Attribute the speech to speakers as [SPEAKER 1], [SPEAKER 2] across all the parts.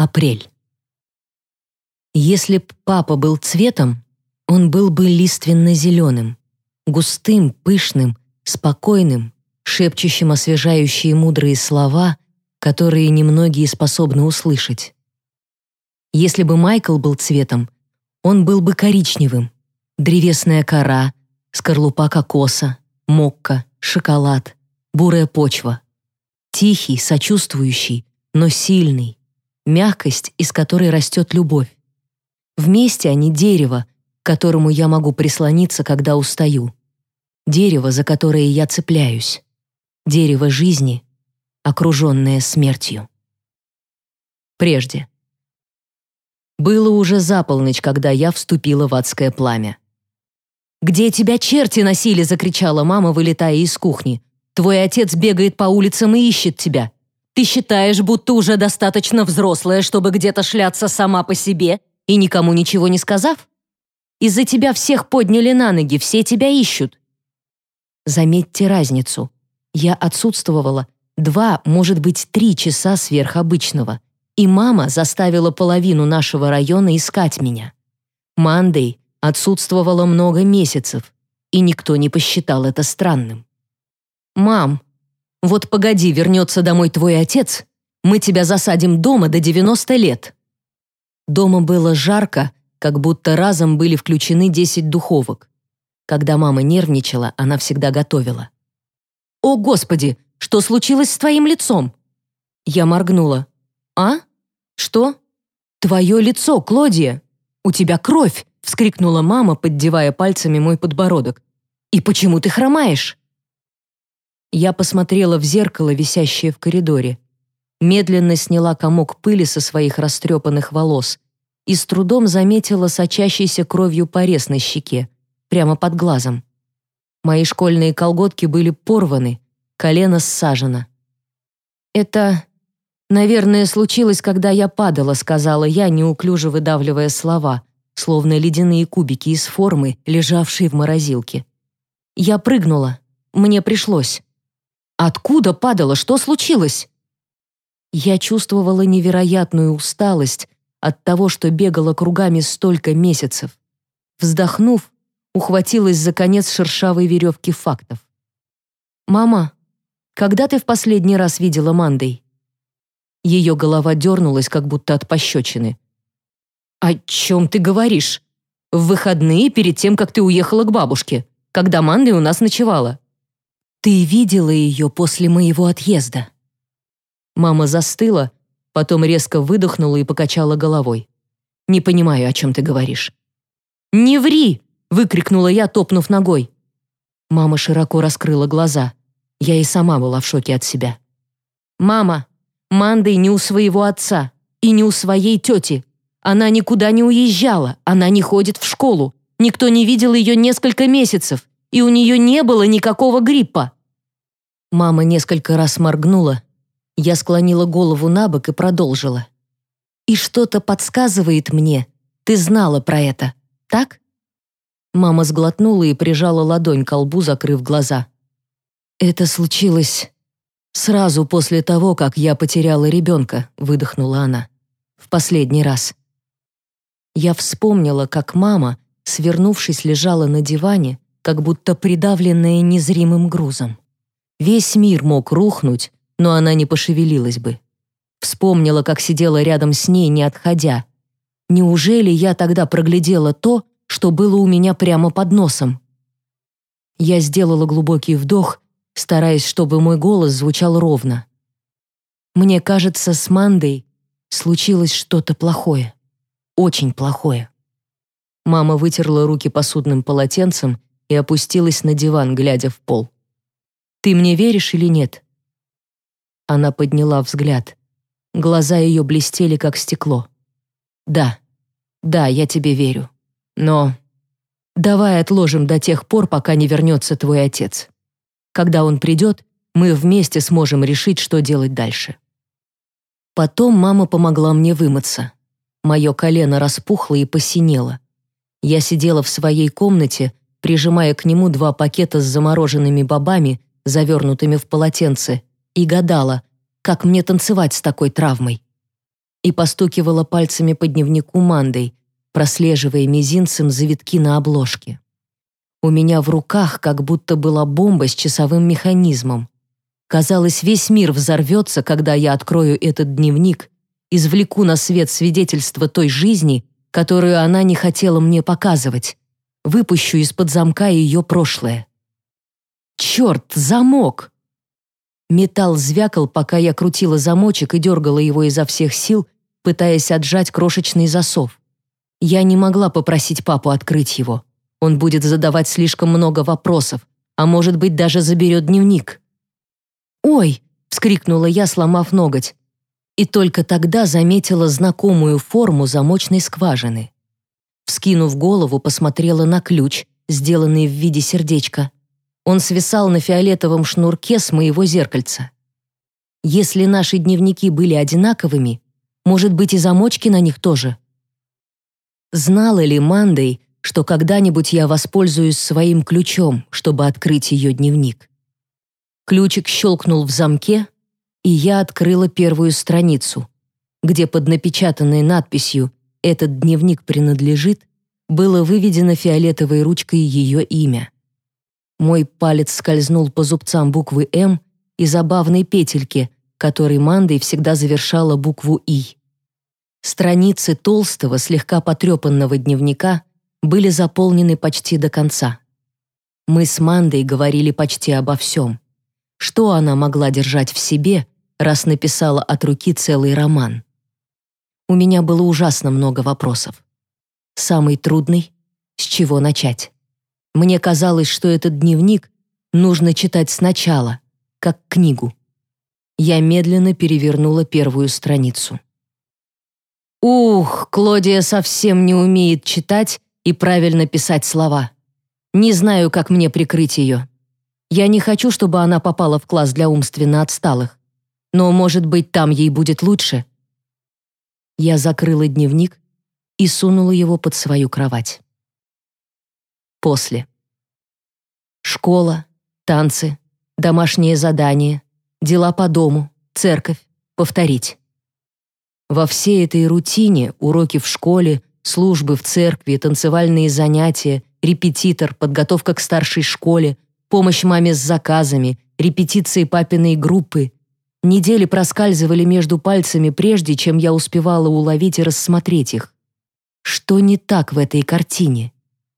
[SPEAKER 1] Апрель. Если б папа был цветом, он был бы лиственно-зеленым, густым, пышным, спокойным, шепчущим освежающие мудрые слова, которые немногие способны услышать. Если бы Майкл был цветом, он был бы коричневым, древесная кора, скорлупа кокоса, мокка, шоколад, бурая почва. Тихий, сочувствующий, но сильный, мягкость, из которой растет любовь. Вместе они дерево, к которому я могу прислониться, когда устаю. Дерево, за которое я цепляюсь. Дерево жизни, окруженное смертью. Прежде. Было уже за полночь, когда я вступила в адское пламя. «Где тебя черти носили?» — закричала мама, вылетая из кухни. «Твой отец бегает по улицам и ищет тебя. Ты считаешь, будто уже достаточно взрослая, чтобы где-то шляться сама по себе и никому ничего не сказав? Из-за тебя всех подняли на ноги, все тебя ищут». Заметьте разницу. Я отсутствовала два, может быть, три часа сверх обычного, и мама заставила половину нашего района искать меня. Мандей отсутствовала много месяцев, и никто не посчитал это странным. «Мам, вот погоди, вернется домой твой отец, мы тебя засадим дома до 90 лет». Дома было жарко, как будто разом были включены 10 духовок. Когда мама нервничала, она всегда готовила. «О, Господи, что случилось с твоим лицом?» Я моргнула. «А? Что?» «Твое лицо, Клодия! У тебя кровь!» — вскрикнула мама, поддевая пальцами мой подбородок. «И почему ты хромаешь?» Я посмотрела в зеркало, висящее в коридоре. Медленно сняла комок пыли со своих растрепанных волос и с трудом заметила сочащийся кровью порез на щеке, прямо под глазом. Мои школьные колготки были порваны, колено ссажено. «Это, наверное, случилось, когда я падала», — сказала я, неуклюже выдавливая слова — словно ледяные кубики из формы, лежавшие в морозилке. Я прыгнула. Мне пришлось. Откуда падала? Что случилось? Я чувствовала невероятную усталость от того, что бегала кругами столько месяцев. Вздохнув, ухватилась за конец шершавой веревки фактов. «Мама, когда ты в последний раз видела Мандой?» Ее голова дернулась, как будто от пощечины. «О чем ты говоришь? В выходные перед тем, как ты уехала к бабушке, когда Манда у нас ночевала». «Ты видела ее после моего отъезда?» Мама застыла, потом резко выдохнула и покачала головой. «Не понимаю, о чем ты говоришь». «Не ври!» — выкрикнула я, топнув ногой. Мама широко раскрыла глаза. Я и сама была в шоке от себя. «Мама, Мандой не у своего отца и не у своей тети. Она никуда не уезжала, она не ходит в школу. Никто не видел ее несколько месяцев, и у нее не было никакого гриппа. Мама несколько раз моргнула. Я склонила голову на бок и продолжила. «И что-то подсказывает мне. Ты знала про это, так?» Мама сглотнула и прижала ладонь к лбу, закрыв глаза. «Это случилось сразу после того, как я потеряла ребенка», выдохнула она. «В последний раз. Я вспомнила, как мама, свернувшись, лежала на диване, как будто придавленная незримым грузом. Весь мир мог рухнуть, но она не пошевелилась бы. Вспомнила, как сидела рядом с ней, не отходя. Неужели я тогда проглядела то, что было у меня прямо под носом? Я сделала глубокий вдох, стараясь, чтобы мой голос звучал ровно. Мне кажется, с Мандой случилось что-то плохое очень плохое. Мама вытерла руки посудным полотенцем и опустилась на диван, глядя в пол. «Ты мне веришь или нет?» Она подняла взгляд. Глаза ее блестели, как стекло. «Да, да, я тебе верю. Но давай отложим до тех пор, пока не вернется твой отец. Когда он придет, мы вместе сможем решить, что делать дальше». Потом мама помогла мне вымыться. Мое колено распухло и посинело. Я сидела в своей комнате, прижимая к нему два пакета с замороженными бобами, завернутыми в полотенце, и гадала, как мне танцевать с такой травмой. и постукивала пальцами по дневнику Мандой, прослеживая мизинцем завитки на обложке. У меня в руках как будто была бомба с часовым механизмом. Казалось, весь мир взорвется, когда я открою этот дневник, извлеку на свет свидетельство той жизни, которую она не хотела мне показывать, выпущу из-под замка ее прошлое. Черт, замок! Металл звякал, пока я крутила замочек и дергала его изо всех сил, пытаясь отжать крошечный засов. Я не могла попросить папу открыть его. Он будет задавать слишком много вопросов, а может быть, даже заберет дневник. «Ой!» — вскрикнула я, сломав ноготь. И только тогда заметила знакомую форму замочной скважины. Вскинув голову, посмотрела на ключ, сделанный в виде сердечка. Он свисал на фиолетовом шнурке с моего зеркальца. Если наши дневники были одинаковыми, может быть, и замочки на них тоже. Знала ли Мандей, что когда-нибудь я воспользуюсь своим ключом, чтобы открыть ее дневник? Ключик щелкнул в замке, и я открыла первую страницу, где под напечатанной надписью «Этот дневник принадлежит» было выведено фиолетовой ручкой ее имя. Мой палец скользнул по зубцам буквы «М» и забавной петельке, которой Мандой всегда завершала букву «И». Страницы толстого, слегка потрепанного дневника были заполнены почти до конца. Мы с Мандой говорили почти обо всем. Что она могла держать в себе, раз написала от руки целый роман? У меня было ужасно много вопросов. Самый трудный — с чего начать? Мне казалось, что этот дневник нужно читать сначала, как книгу. Я медленно перевернула первую страницу. Ух, Клодия совсем не умеет читать и правильно писать слова. Не знаю, как мне прикрыть ее. Я не хочу, чтобы она попала в класс для умственно отсталых. Но, может быть, там ей будет лучше. Я закрыла дневник и сунула его под свою кровать. После. Школа, танцы, домашние задания, дела по дому, церковь, повторить. Во всей этой рутине уроки в школе, службы в церкви, танцевальные занятия, репетитор, подготовка к старшей школе, помощь маме с заказами, репетиции папиной группы. Недели проскальзывали между пальцами прежде, чем я успевала уловить и рассмотреть их. Что не так в этой картине?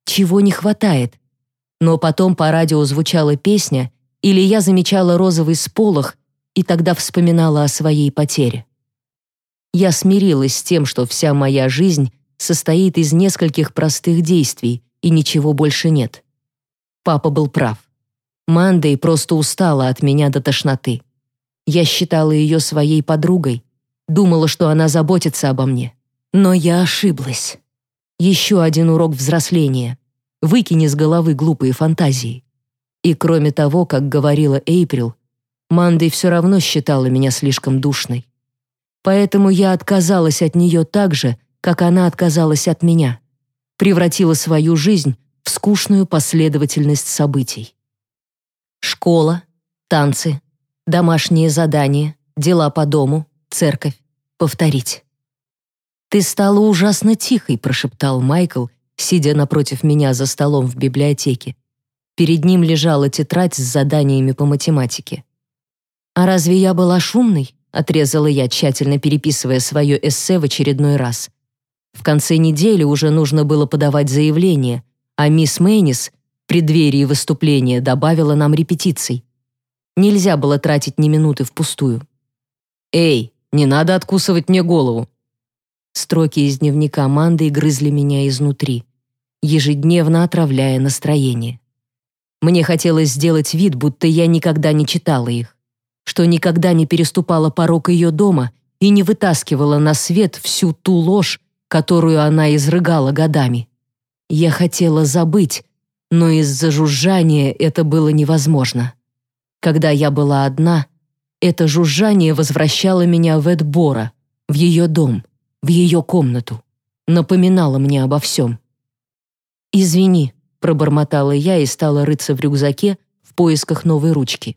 [SPEAKER 1] чего не хватает. Но потом по радио звучала песня, или я замечала розовый сполох и тогда вспоминала о своей потере. Я смирилась с тем, что вся моя жизнь состоит из нескольких простых действий, и ничего больше нет. Папа был прав. Мандей просто устала от меня до тошноты. Я считала ее своей подругой, думала, что она заботится обо мне. Но я ошиблась. Еще один урок взросления. Выкини с головы глупые фантазии. И кроме того, как говорила Эйприл, Мандой все равно считала меня слишком душной. Поэтому я отказалась от нее так же, как она отказалась от меня. Превратила свою жизнь в скучную последовательность событий. Школа, танцы, домашние задания, дела по дому, церковь. Повторить. «Ты стала ужасно тихой», — прошептал Майкл, сидя напротив меня за столом в библиотеке. Перед ним лежала тетрадь с заданиями по математике. «А разве я была шумной?» — отрезала я, тщательно переписывая свое эссе в очередной раз. В конце недели уже нужно было подавать заявление, а мисс Мэнис в преддверии выступления добавила нам репетиций. Нельзя было тратить ни минуты впустую. «Эй, не надо откусывать мне голову!» Строки из дневника Манды грызли меня изнутри, ежедневно отравляя настроение. Мне хотелось сделать вид, будто я никогда не читала их, что никогда не переступала порог ее дома и не вытаскивала на свет всю ту ложь, которую она изрыгала годами. Я хотела забыть, но из-за жужжания это было невозможно. Когда я была одна, это жужжание возвращало меня в Эдбора, в ее дом — в ее комнату. Напоминала мне обо всем. «Извини», — пробормотала я и стала рыться в рюкзаке в поисках новой ручки.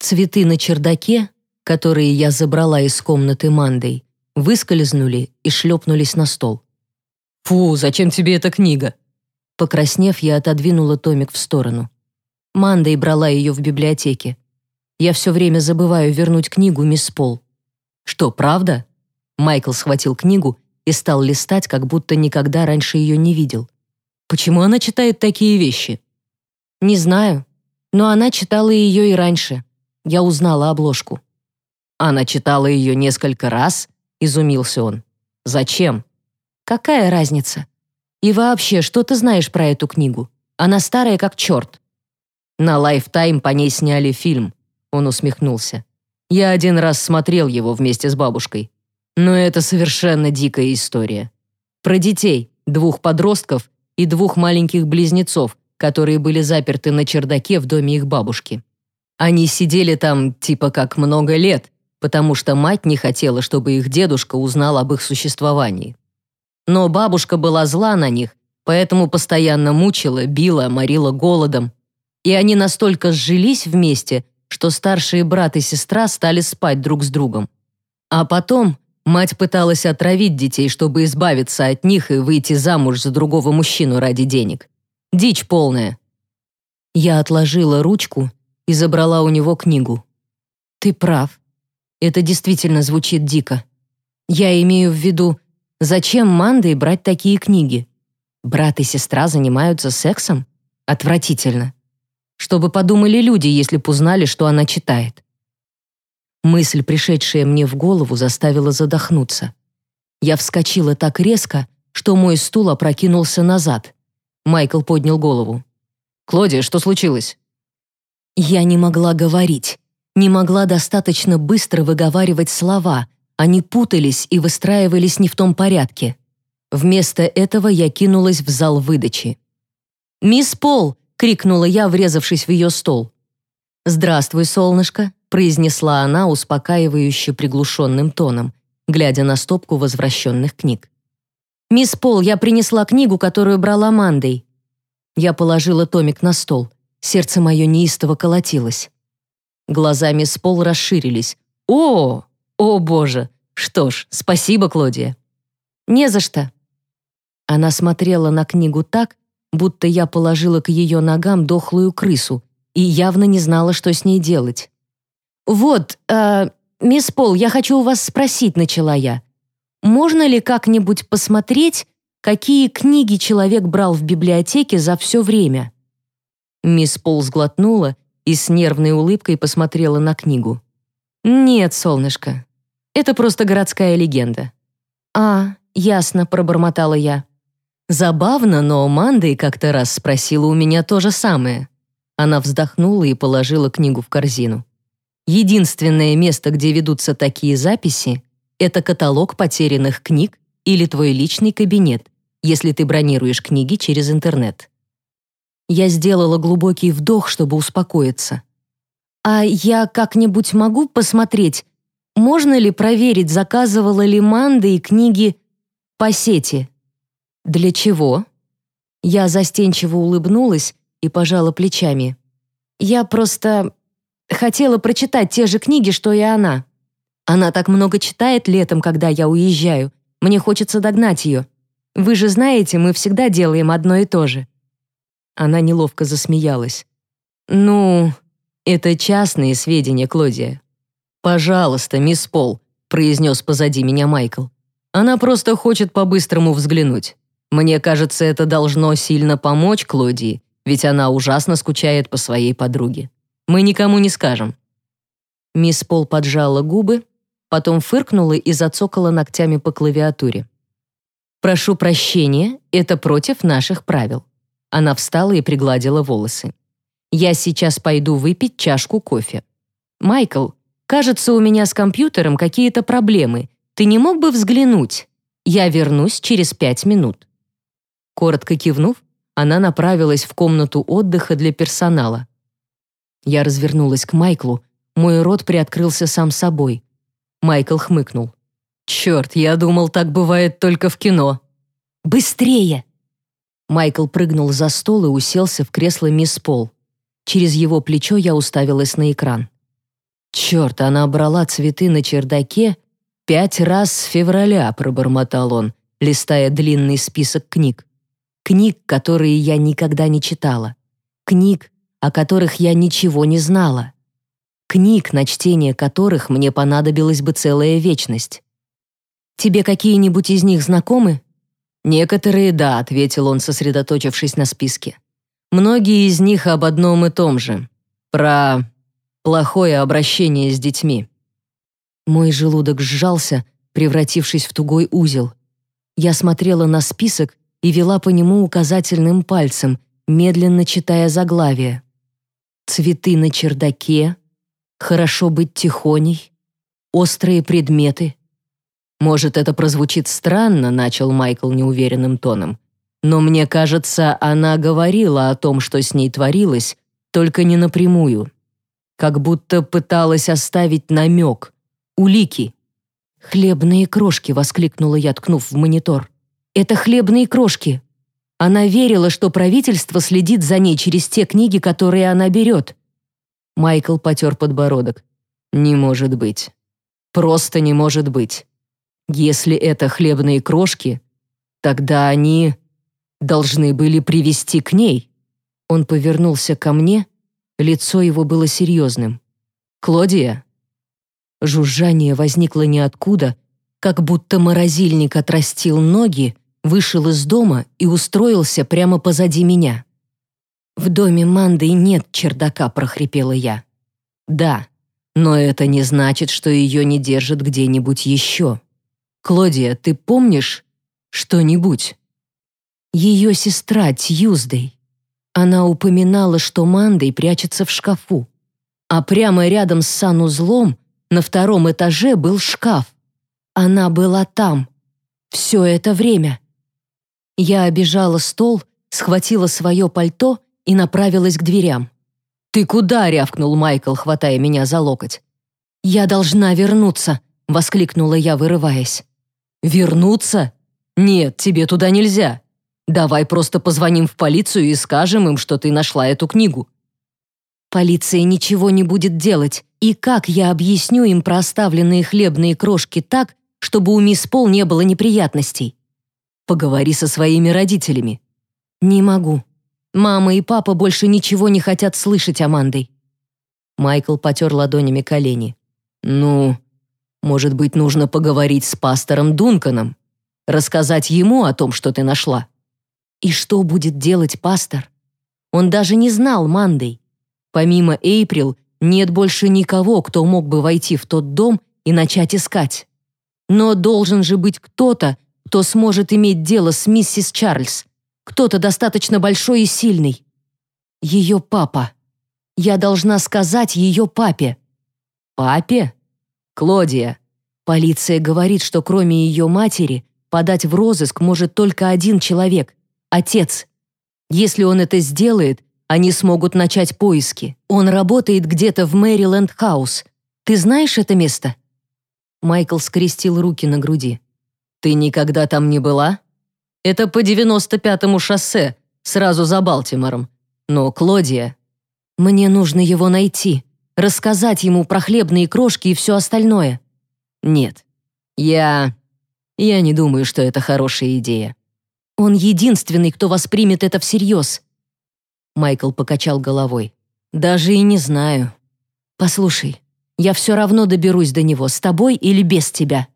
[SPEAKER 1] Цветы на чердаке, которые я забрала из комнаты Мандой, выскользнули и шлепнулись на стол. «Фу, зачем тебе эта книга?» Покраснев, я отодвинула томик в сторону. Манда брала ее в библиотеке. Я все время забываю вернуть книгу мисс Пол. «Что, правда?» Майкл схватил книгу и стал листать, как будто никогда раньше ее не видел. «Почему она читает такие вещи?» «Не знаю, но она читала ее и раньше. Я узнала обложку». «Она читала ее несколько раз?» — изумился он. «Зачем?» «Какая разница? И вообще, что ты знаешь про эту книгу? Она старая как черт». «На Lifetime по ней сняли фильм», — он усмехнулся. «Я один раз смотрел его вместе с бабушкой. Но это совершенно дикая история. Про детей, двух подростков и двух маленьких близнецов, которые были заперты на чердаке в доме их бабушки. Они сидели там типа как много лет, потому что мать не хотела, чтобы их дедушка узнал об их существовании. Но бабушка была зла на них, поэтому постоянно мучила, била, морила голодом. И они настолько сжились вместе, что старшие брат и сестра стали спать друг с другом. А потом Мать пыталась отравить детей, чтобы избавиться от них и выйти замуж за другого мужчину ради денег. Дичь полная. Я отложила ручку и забрала у него книгу. Ты прав. Это действительно звучит дико. Я имею в виду, зачем Мандой брать такие книги? Брат и сестра занимаются сексом? Отвратительно. Чтобы подумали люди, если б узнали, что она читает. Мысль, пришедшая мне в голову, заставила задохнуться. Я вскочила так резко, что мой стул опрокинулся назад. Майкл поднял голову. «Клодия, что случилось?» Я не могла говорить, не могла достаточно быстро выговаривать слова, они путались и выстраивались не в том порядке. Вместо этого я кинулась в зал выдачи. «Мисс Пол!» — крикнула я, врезавшись в ее стол. «Здравствуй, солнышко!» произнесла она успокаивающе приглушенным тоном, глядя на стопку возвращенных книг. «Мисс Пол, я принесла книгу, которую брала Мандой». Я положила томик на стол. Сердце мое неистово колотилось. Глаза мисс Пол расширились. «О! О, боже! Что ж, спасибо, Клодия». «Не за что». Она смотрела на книгу так, будто я положила к ее ногам дохлую крысу и явно не знала, что с ней делать. «Вот, э, мисс Пол, я хочу у вас спросить», — начала я. «Можно ли как-нибудь посмотреть, какие книги человек брал в библиотеке за все время?» Мисс Пол сглотнула и с нервной улыбкой посмотрела на книгу. «Нет, солнышко, это просто городская легенда». «А, ясно», — пробормотала я. Забавно, но Мандой как-то раз спросила у меня то же самое. Она вздохнула и положила книгу в корзину. Единственное место, где ведутся такие записи, это каталог потерянных книг или твой личный кабинет, если ты бронируешь книги через интернет. Я сделала глубокий вдох, чтобы успокоиться. А я как-нибудь могу посмотреть, можно ли проверить, заказывала ли Манда и книги по сети? Для чего? Я застенчиво улыбнулась и пожала плечами. Я просто Хотела прочитать те же книги, что и она. Она так много читает летом, когда я уезжаю. Мне хочется догнать ее. Вы же знаете, мы всегда делаем одно и то же». Она неловко засмеялась. «Ну, это частные сведения, Клодия». «Пожалуйста, мисс Пол», — произнес позади меня Майкл. «Она просто хочет по-быстрому взглянуть. Мне кажется, это должно сильно помочь Клодии, ведь она ужасно скучает по своей подруге». Мы никому не скажем». Мисс Пол поджала губы, потом фыркнула и зацокала ногтями по клавиатуре. «Прошу прощения, это против наших правил». Она встала и пригладила волосы. «Я сейчас пойду выпить чашку кофе. Майкл, кажется, у меня с компьютером какие-то проблемы. Ты не мог бы взглянуть? Я вернусь через пять минут». Коротко кивнув, она направилась в комнату отдыха для персонала. Я развернулась к Майклу, мой рот приоткрылся сам собой. Майкл хмыкнул. «Черт, я думал, так бывает только в кино». «Быстрее!» Майкл прыгнул за стол и уселся в кресло мисс Пол. Через его плечо я уставилась на экран. Черт, она брала цветы на чердаке «Пять раз с февраля», — пробормотал он, листая длинный список книг. Книг, которые я никогда не читала. Книг, о которых я ничего не знала. Книг, на чтение которых мне понадобилась бы целая вечность. «Тебе какие-нибудь из них знакомы?» «Некоторые, да», — ответил он, сосредоточившись на списке. «Многие из них об одном и том же. Про плохое обращение с детьми». Мой желудок сжался, превратившись в тугой узел. Я смотрела на список и вела по нему указательным пальцем, медленно читая заглавие. «Цветы на чердаке», «Хорошо быть тихоней», «Острые предметы». «Может, это прозвучит странно», — начал Майкл неуверенным тоном. «Но мне кажется, она говорила о том, что с ней творилось, только не напрямую. Как будто пыталась оставить намек, улики». «Хлебные крошки!» — воскликнула я, ткнув в монитор. «Это хлебные крошки!» Она верила, что правительство следит за ней через те книги, которые она берет. Майкл потер подбородок. «Не может быть. Просто не может быть. Если это хлебные крошки, тогда они должны были привести к ней». Он повернулся ко мне, лицо его было серьезным. «Клодия?» Жужжание возникло ниоткуда, как будто морозильник отрастил ноги, вышел из дома и устроился прямо позади меня. «В доме Манды нет чердака», — прохрипела я. «Да, но это не значит, что ее не держат где-нибудь еще. Клодия, ты помнишь что-нибудь?» Ее сестра Тьюздей. Она упоминала, что Мандой прячется в шкафу. А прямо рядом с санузлом на втором этаже был шкаф. Она была там. Все это время. Я обежала стол, схватила свое пальто и направилась к дверям. «Ты куда?» — рявкнул Майкл, хватая меня за локоть. «Я должна вернуться», — воскликнула я, вырываясь. «Вернуться? Нет, тебе туда нельзя. Давай просто позвоним в полицию и скажем им, что ты нашла эту книгу». Полиция ничего не будет делать, и как я объясню им про оставленные хлебные крошки так, чтобы у мисс Пол не было неприятностей? Поговори со своими родителями. Не могу. Мама и папа больше ничего не хотят слышать о Мандой. Майкл потер ладонями колени. Ну, может быть, нужно поговорить с пастором Дунканом, рассказать ему о том, что ты нашла. И что будет делать пастор? Он даже не знал Мандой. Помимо Эйприл, нет больше никого, кто мог бы войти в тот дом и начать искать. Но должен же быть кто-то, кто сможет иметь дело с миссис Чарльз. Кто-то достаточно большой и сильный. Ее папа. Я должна сказать ее папе. Папе? Клодия. Полиция говорит, что кроме ее матери подать в розыск может только один человек — отец. Если он это сделает, они смогут начать поиски. Он работает где-то в Мэриленд-хаус. Ты знаешь это место?» Майкл скрестил руки на груди. «Ты никогда там не была?» «Это по 95-му шоссе, сразу за Балтимором. Но, Клодия...» «Мне нужно его найти, рассказать ему про хлебные крошки и все остальное». «Нет, я... я не думаю, что это хорошая идея». «Он единственный, кто воспримет это всерьез. Майкл покачал головой. «Даже и не знаю. Послушай, я все равно доберусь до него, с тобой или без тебя».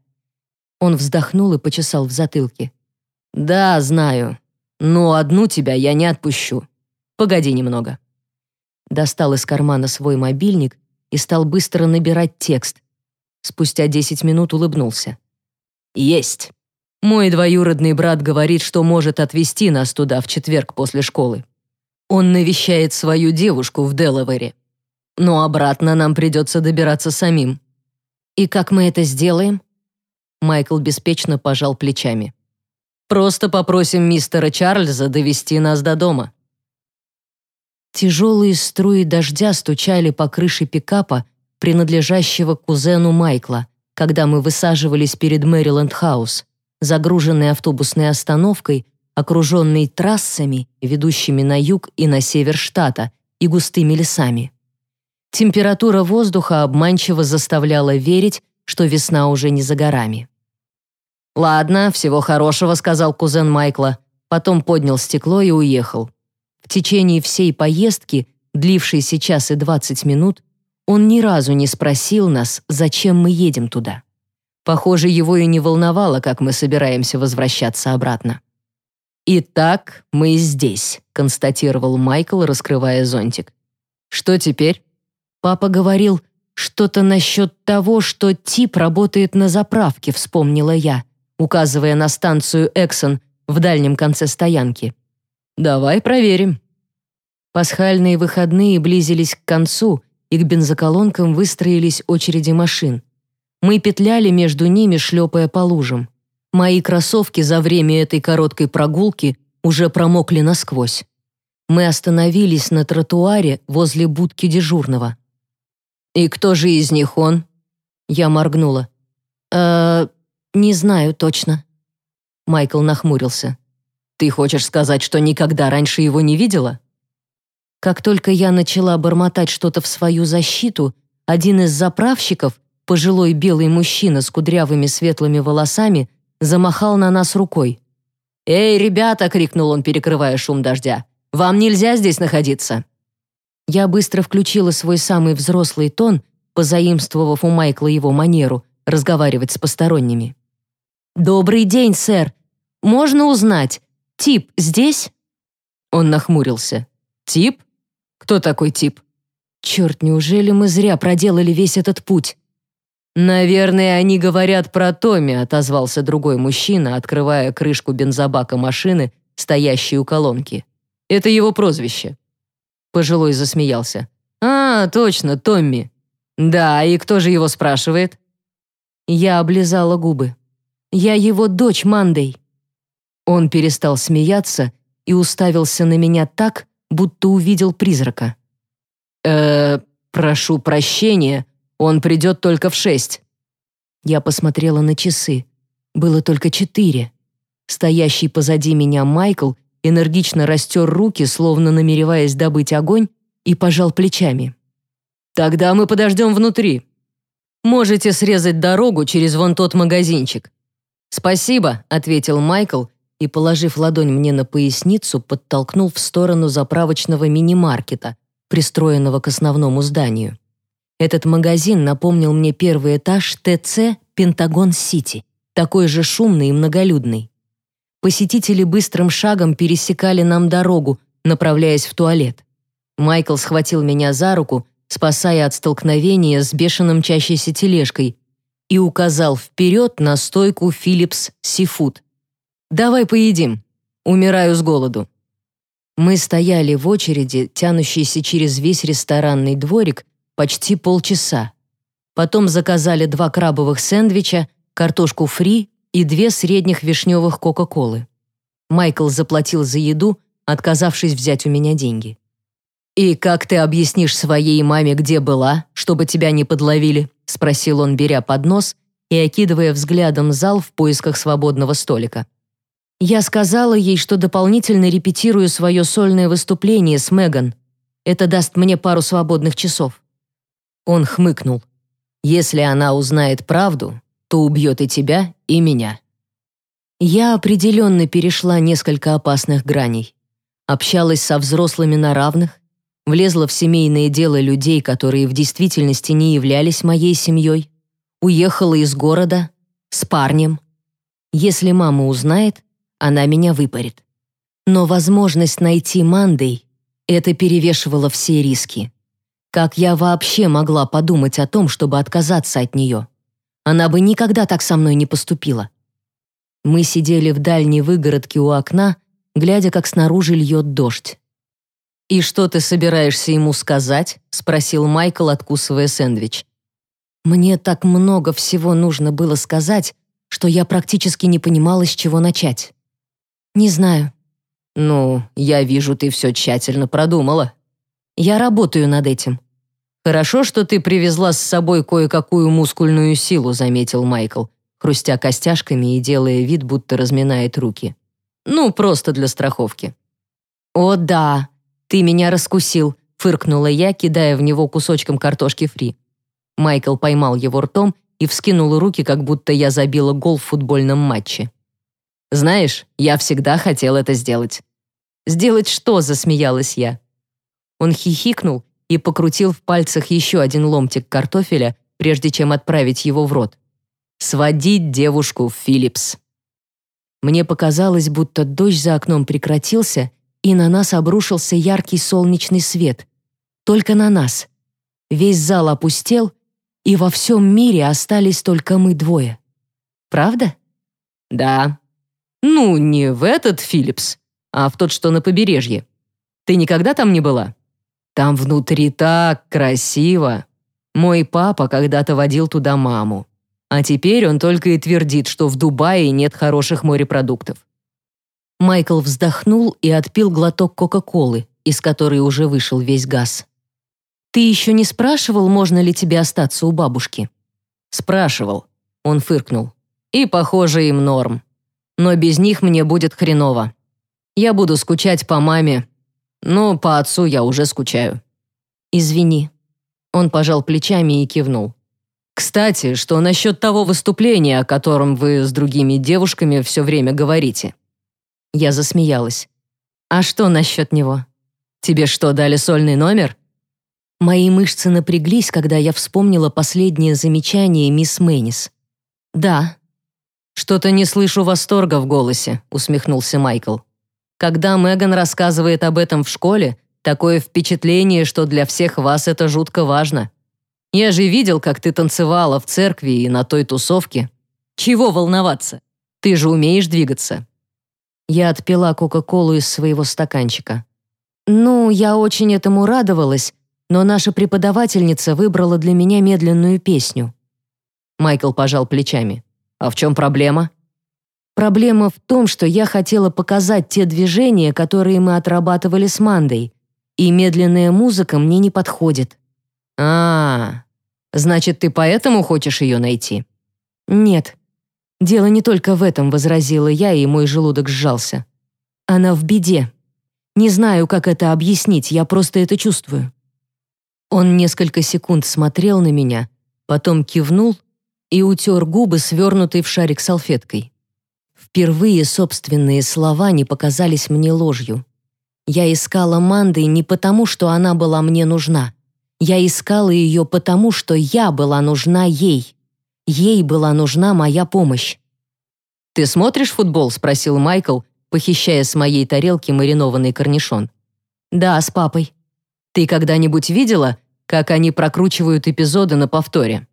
[SPEAKER 1] Он вздохнул и почесал в затылке. «Да, знаю. Но одну тебя я не отпущу. Погоди немного». Достал из кармана свой мобильник и стал быстро набирать текст. Спустя десять минут улыбнулся. «Есть. Мой двоюродный брат говорит, что может отвезти нас туда в четверг после школы. Он навещает свою девушку в Делавере. Но обратно нам придется добираться самим. И как мы это сделаем? Майкл беспечно пожал плечами. Просто попросим мистера Чарльза довести нас до дома. Тяжелые струи дождя стучали по крыше пикапа, принадлежащего кузену Майкла, когда мы высаживались перед Мэриленд-хаус, загруженной автобусной остановкой, окруженный трассами, ведущими на юг и на север штата, и густыми лесами. Температура воздуха обманчиво заставляла верить, что весна уже не за горами. «Ладно, всего хорошего», — сказал кузен Майкла. Потом поднял стекло и уехал. В течение всей поездки, длившейся час и двадцать минут, он ни разу не спросил нас, зачем мы едем туда. Похоже, его и не волновало, как мы собираемся возвращаться обратно. «Итак, мы здесь», — констатировал Майкл, раскрывая зонтик. «Что теперь?» Папа говорил что-то насчет того, что тип работает на заправке, вспомнила я, указывая на станцию Эксон в дальнем конце стоянки. «Давай проверим». Пасхальные выходные близились к концу, и к бензоколонкам выстроились очереди машин. Мы петляли между ними, шлепая по лужам. Мои кроссовки за время этой короткой прогулки уже промокли насквозь. Мы остановились на тротуаре возле будки дежурного. «И кто же из них он?» Я моргнула. «Э, не знаю точно». Майкл нахмурился. «Ты хочешь сказать, что никогда раньше его не видела?» Как только я начала бормотать что-то в свою защиту, один из заправщиков, пожилой белый мужчина с кудрявыми светлыми волосами, замахал на нас рукой. «Эй, ребята!» — крикнул он, перекрывая шум дождя. «Вам нельзя здесь находиться!» Я быстро включила свой самый взрослый тон, позаимствовав у Майкла его манеру разговаривать с посторонними. «Добрый день, сэр. Можно узнать, тип здесь?» Он нахмурился. «Тип? Кто такой тип?» «Черт, неужели мы зря проделали весь этот путь?» «Наверное, они говорят про Томми», — отозвался другой мужчина, открывая крышку бензобака машины, стоящей у колонки. «Это его прозвище». Пожилой засмеялся. «А, точно, Томми. Да, и кто же его спрашивает?» Я облизала губы. «Я его дочь Мандей». Он перестал смеяться и уставился на меня так, будто увидел призрака. «Э, прошу прощения, он придет только в шесть». Я посмотрела на часы. Было только четыре. Стоящий позади меня Майкл энергично растер руки, словно намереваясь добыть огонь, и пожал плечами. «Тогда мы подождем внутри. Можете срезать дорогу через вон тот магазинчик». «Спасибо», — ответил Майкл и, положив ладонь мне на поясницу, подтолкнул в сторону заправочного мини-маркета, пристроенного к основному зданию. Этот магазин напомнил мне первый этаж ТЦ «Пентагон-Сити», такой же шумный и многолюдный. Посетители быстрым шагом пересекали нам дорогу, направляясь в туалет. Майкл схватил меня за руку, спасая от столкновения с бешено мчащейся тележкой, и указал вперед на стойку Philips Seafood. «Давай поедим. Умираю с голоду». Мы стояли в очереди, тянущейся через весь ресторанный дворик, почти полчаса. Потом заказали два крабовых сэндвича, картошку фри и две средних вишневых Кока-Колы. Майкл заплатил за еду, отказавшись взять у меня деньги. «И как ты объяснишь своей маме, где была, чтобы тебя не подловили?» — спросил он, беря поднос и окидывая взглядом зал в поисках свободного столика. «Я сказала ей, что дополнительно репетирую свое сольное выступление с Меган. Это даст мне пару свободных часов». Он хмыкнул. «Если она узнает правду, то убьет и тебя, и меня. Я определенно перешла несколько опасных граней. Общалась со взрослыми на равных, влезла в семейное дело людей, которые в действительности не являлись моей семьей, уехала из города с парнем. Если мама узнает, она меня выпарит. Но возможность найти Мандей — это перевешивало все риски. Как я вообще могла подумать о том, чтобы отказаться от нее? Она бы никогда так со мной не поступила. Мы сидели в дальней выгородке у окна, глядя, как снаружи льет дождь. «И что ты собираешься ему сказать?» — спросил Майкл, откусывая сэндвич. «Мне так много всего нужно было сказать, что я практически не понимала, с чего начать. Не знаю». «Ну, я вижу, ты все тщательно продумала». «Я работаю над этим». «Хорошо, что ты привезла с собой кое-какую мускульную силу», заметил Майкл, хрустя костяшками и делая вид, будто разминает руки. «Ну, просто для страховки». «О, да, ты меня раскусил», фыркнула я, кидая в него кусочком картошки фри. Майкл поймал его ртом и вскинула руки, как будто я забила гол в футбольном матче. «Знаешь, я всегда хотел это сделать». «Сделать что?» — засмеялась я. Он хихикнул и покрутил в пальцах еще один ломтик картофеля, прежде чем отправить его в рот. «Сводить девушку в Филлипс». Мне показалось, будто дождь за окном прекратился, и на нас обрушился яркий солнечный свет. Только на нас. Весь зал опустел, и во всем мире остались только мы двое. Правда? Да. Ну, не в этот Филлипс, а в тот, что на побережье. Ты никогда там не была? Там внутри так красиво. Мой папа когда-то водил туда маму. А теперь он только и твердит, что в Дубае нет хороших морепродуктов. Майкл вздохнул и отпил глоток Кока-Колы, из которой уже вышел весь газ. «Ты еще не спрашивал, можно ли тебе остаться у бабушки?» «Спрашивал», — он фыркнул. «И, похоже, им норм. Но без них мне будет хреново. Я буду скучать по маме, но по отцу я уже скучаю». «Извини». Он пожал плечами и кивнул. «Кстати, что насчет того выступления, о котором вы с другими девушками все время говорите?» Я засмеялась. «А что насчет него? Тебе что, дали сольный номер?» Мои мышцы напряглись, когда я вспомнила последнее замечание мисс Мэнис. «Да». «Что-то не слышу восторга в голосе», — усмехнулся Майкл. «Когда Меган рассказывает об этом в школе, такое впечатление, что для всех вас это жутко важно. Я же видел, как ты танцевала в церкви и на той тусовке. Чего волноваться? Ты же умеешь двигаться». Я отпила Кока-Колу из своего стаканчика. «Ну, я очень этому радовалась, но наша преподавательница выбрала для меня медленную песню. Майкл пожал плечами. А в чем проблема? Проблема в том, что я хотела показать те движения, которые мы отрабатывали с Мандой, и медленная музыка мне не подходит. А, -а, -а значит, ты поэтому хочешь ее найти? Нет. Дело не только в этом, возразила я, и мой желудок сжался. Она в беде. Не знаю, как это объяснить, я просто это чувствую. Он несколько секунд смотрел на меня, потом кивнул и утер губы, свернутой в шарик салфеткой. Впервые собственные слова не показались мне ложью. Я искала Манды не потому, что она была мне нужна. Я искала ее потому, что я была нужна ей. Ей была нужна моя помощь. «Ты смотришь футбол?» — спросил Майкл, похищая с моей тарелки маринованный корнишон. «Да, с папой». Ты когда-нибудь видела, как они прокручивают эпизоды на повторе?»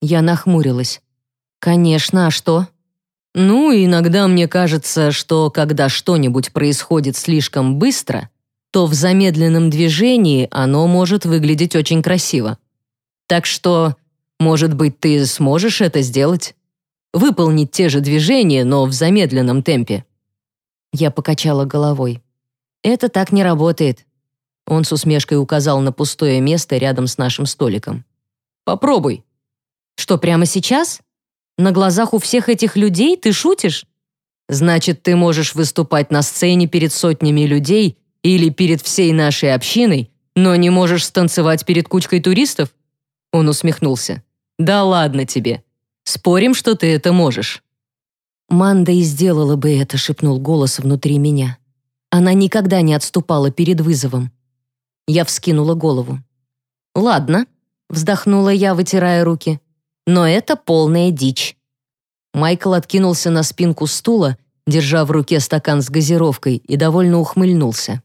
[SPEAKER 1] Я нахмурилась. «Конечно, а что?» «Ну, иногда мне кажется, что когда что-нибудь происходит слишком быстро, то в замедленном движении оно может выглядеть очень красиво. Так что, может быть, ты сможешь это сделать? Выполнить те же движения, но в замедленном темпе?» Я покачала головой. «Это так не работает. Он с усмешкой указал на пустое место рядом с нашим столиком. «Попробуй». «Что, прямо сейчас? На глазах у всех этих людей ты шутишь?» «Значит, ты можешь выступать на сцене перед сотнями людей или перед всей нашей общиной, но не можешь станцевать перед кучкой туристов?» Он усмехнулся. «Да ладно тебе. Спорим, что ты это можешь». «Манда и сделала бы это», — шепнул голос внутри меня. Она никогда не отступала перед вызовом. Я вскинула голову. «Ладно», — вздохнула я, вытирая руки. «Но это полная дичь». Майкл откинулся на спинку стула, держа в руке стакан с газировкой, и довольно ухмыльнулся.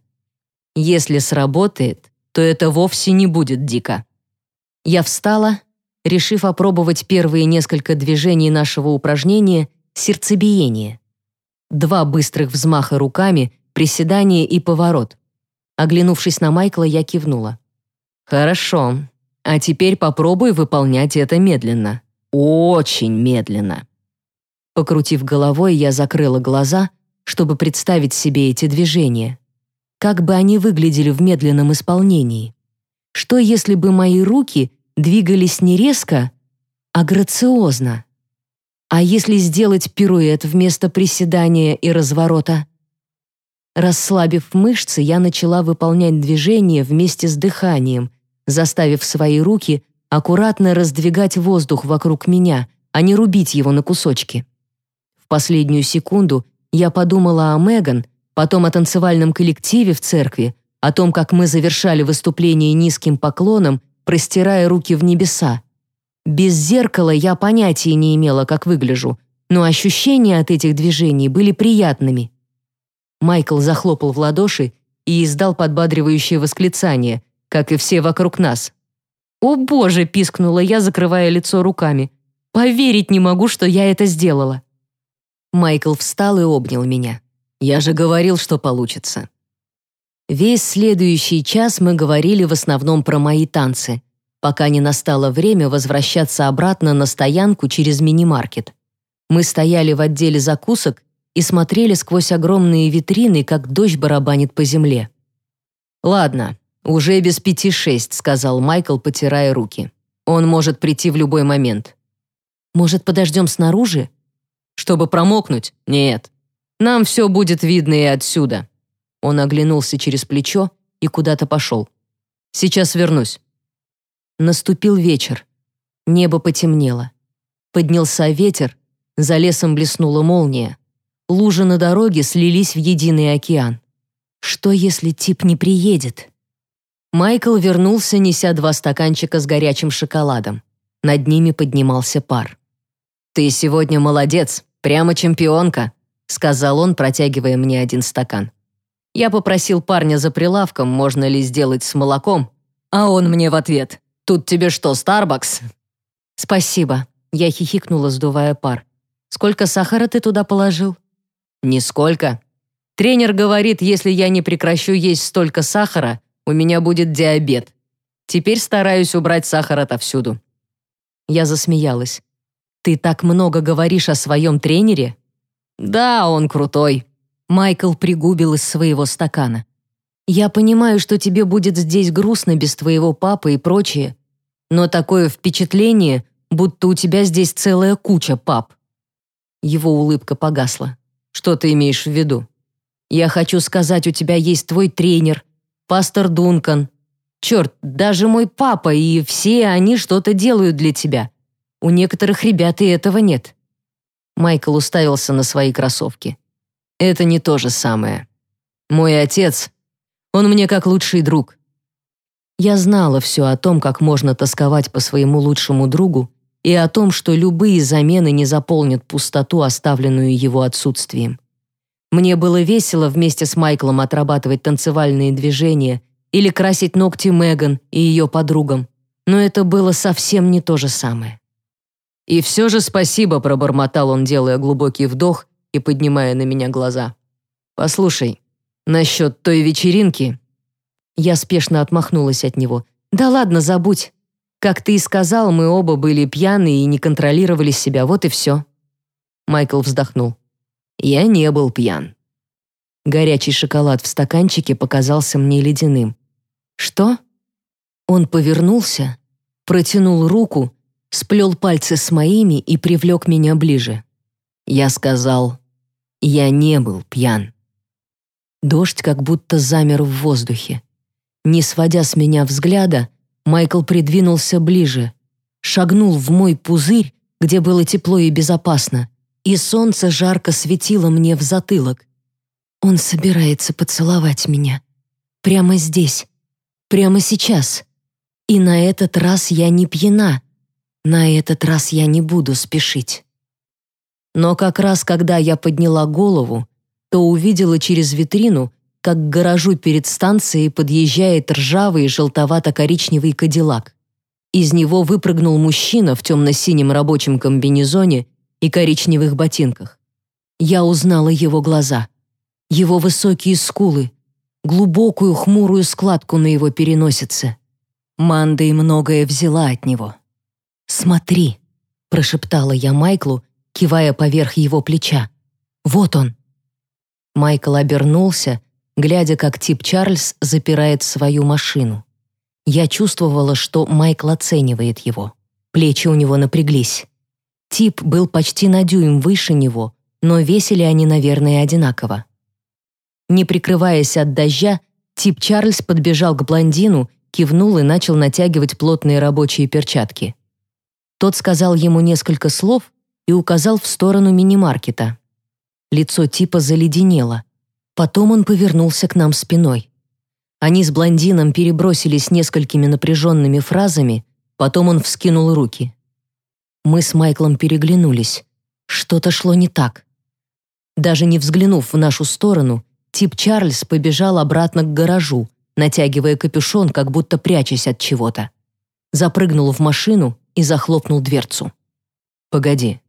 [SPEAKER 1] «Если сработает, то это вовсе не будет дико». Я встала, решив опробовать первые несколько движений нашего упражнения сердцебиение. Два быстрых взмаха руками, приседание и поворот. Оглянувшись на Майкла, я кивнула. «Хорошо. А теперь попробуй выполнять это медленно. Очень медленно». Покрутив головой, я закрыла глаза, чтобы представить себе эти движения. Как бы они выглядели в медленном исполнении? Что, если бы мои руки двигались не резко, а грациозно? А если сделать пируэт вместо приседания и разворота? Расслабив мышцы, я начала выполнять движения вместе с дыханием, заставив свои руки аккуратно раздвигать воздух вокруг меня, а не рубить его на кусочки. В последнюю секунду я подумала о Меган, потом о танцевальном коллективе в церкви, о том, как мы завершали выступление низким поклоном, простирая руки в небеса. Без зеркала я понятия не имела, как выгляжу, но ощущения от этих движений были приятными. Майкл захлопал в ладоши и издал подбадривающее восклицание, как и все вокруг нас. «О боже!» — пискнула я, закрывая лицо руками. «Поверить не могу, что я это сделала!» Майкл встал и обнял меня. «Я же говорил, что получится!» Весь следующий час мы говорили в основном про мои танцы, пока не настало время возвращаться обратно на стоянку через мини-маркет. Мы стояли в отделе закусок и смотрели сквозь огромные витрины, как дождь барабанит по земле. «Ладно, уже без пяти шесть», — сказал Майкл, потирая руки. «Он может прийти в любой момент». «Может, подождем снаружи?» «Чтобы промокнуть? Нет. Нам все будет видно и отсюда». Он оглянулся через плечо и куда-то пошел. «Сейчас вернусь». Наступил вечер. Небо потемнело. Поднялся ветер, за лесом блеснула молния. Лужи на дороге слились в единый океан. Что, если тип не приедет? Майкл вернулся, неся два стаканчика с горячим шоколадом. Над ними поднимался пар. «Ты сегодня молодец, прямо чемпионка», сказал он, протягивая мне один стакан. Я попросил парня за прилавком, можно ли сделать с молоком, а он мне в ответ «Тут тебе что, Старбакс?» «Спасибо», я хихикнула, сдувая пар. «Сколько сахара ты туда положил?» «Нисколько. Тренер говорит, если я не прекращу есть столько сахара, у меня будет диабет. Теперь стараюсь убрать сахар отовсюду». Я засмеялась. «Ты так много говоришь о своем тренере?» «Да, он крутой». Майкл пригубил из своего стакана. «Я понимаю, что тебе будет здесь грустно без твоего папы и прочее, но такое впечатление, будто у тебя здесь целая куча пап». Его улыбка погасла. Что ты имеешь в виду? Я хочу сказать, у тебя есть твой тренер, пастор Дункан. Черт, даже мой папа и все они что-то делают для тебя. У некоторых ребят и этого нет. Майкл уставился на свои кроссовки. Это не то же самое. Мой отец, он мне как лучший друг. Я знала все о том, как можно тосковать по своему лучшему другу, и о том, что любые замены не заполнят пустоту, оставленную его отсутствием. Мне было весело вместе с Майклом отрабатывать танцевальные движения или красить ногти Меган и ее подругам, но это было совсем не то же самое. «И все же спасибо», — пробормотал он, делая глубокий вдох и поднимая на меня глаза. «Послушай, насчет той вечеринки...» Я спешно отмахнулась от него. «Да ладно, забудь. Как ты и сказал, мы оба были пьяны и не контролировали себя, вот и все». Майкл вздохнул. «Я не был пьян». Горячий шоколад в стаканчике показался мне ледяным. «Что?» Он повернулся, протянул руку, сплел пальцы с моими и привлек меня ближе. Я сказал, «Я не был пьян». Дождь как будто замер в воздухе. Не сводя с меня взгляда, Майкл придвинулся ближе, шагнул в мой пузырь, где было тепло и безопасно, и солнце жарко светило мне в затылок. Он собирается поцеловать меня. Прямо здесь. Прямо сейчас. И на этот раз я не пьяна. На этот раз я не буду спешить. Но как раз когда я подняла голову, то увидела через витрину, как к гаражу перед станцией подъезжает ржавый желтовато-коричневый кадиллак. Из него выпрыгнул мужчина в темно-синем рабочем комбинезоне и коричневых ботинках. Я узнала его глаза, его высокие скулы, глубокую хмурую складку на его переносице. Манда и многое взяла от него. «Смотри», — прошептала я Майклу, кивая поверх его плеча. «Вот он». Майкл обернулся, глядя, как тип Чарльз запирает свою машину. Я чувствовала, что Майкл оценивает его. Плечи у него напряглись. Тип был почти на дюйм выше него, но весили они, наверное, одинаково. Не прикрываясь от дождя, тип Чарльз подбежал к блондину кивнул и начал натягивать плотные рабочие перчатки. Тот сказал ему несколько слов и указал в сторону мини-маркета. Лицо типа заледенело. Потом он повернулся к нам спиной. Они с блондином перебросились несколькими напряженными фразами, потом он вскинул руки. Мы с Майклом переглянулись. Что-то шло не так. Даже не взглянув в нашу сторону, тип Чарльз побежал обратно к гаражу, натягивая капюшон, как будто прячась от чего-то. Запрыгнул в машину и захлопнул дверцу. «Погоди.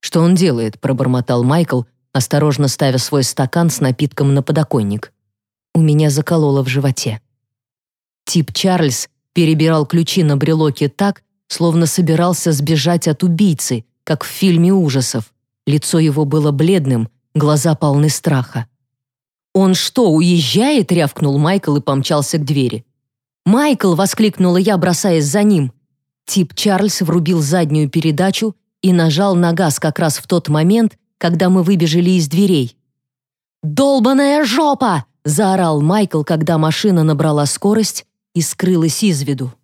[SPEAKER 1] Что он делает?» – пробормотал Майкл, осторожно ставя свой стакан с напитком на подоконник. У меня закололо в животе. Тип Чарльз перебирал ключи на брелоке так, словно собирался сбежать от убийцы, как в фильме ужасов. Лицо его было бледным, глаза полны страха. «Он что, уезжает?» — рявкнул Майкл и помчался к двери. «Майкл!» — воскликнула я, бросаясь за ним. Тип Чарльз врубил заднюю передачу и нажал на газ как раз в тот момент, когда мы выбежали из дверей. «Долбаная жопа!» — заорал Майкл, когда машина набрала скорость и скрылась из виду.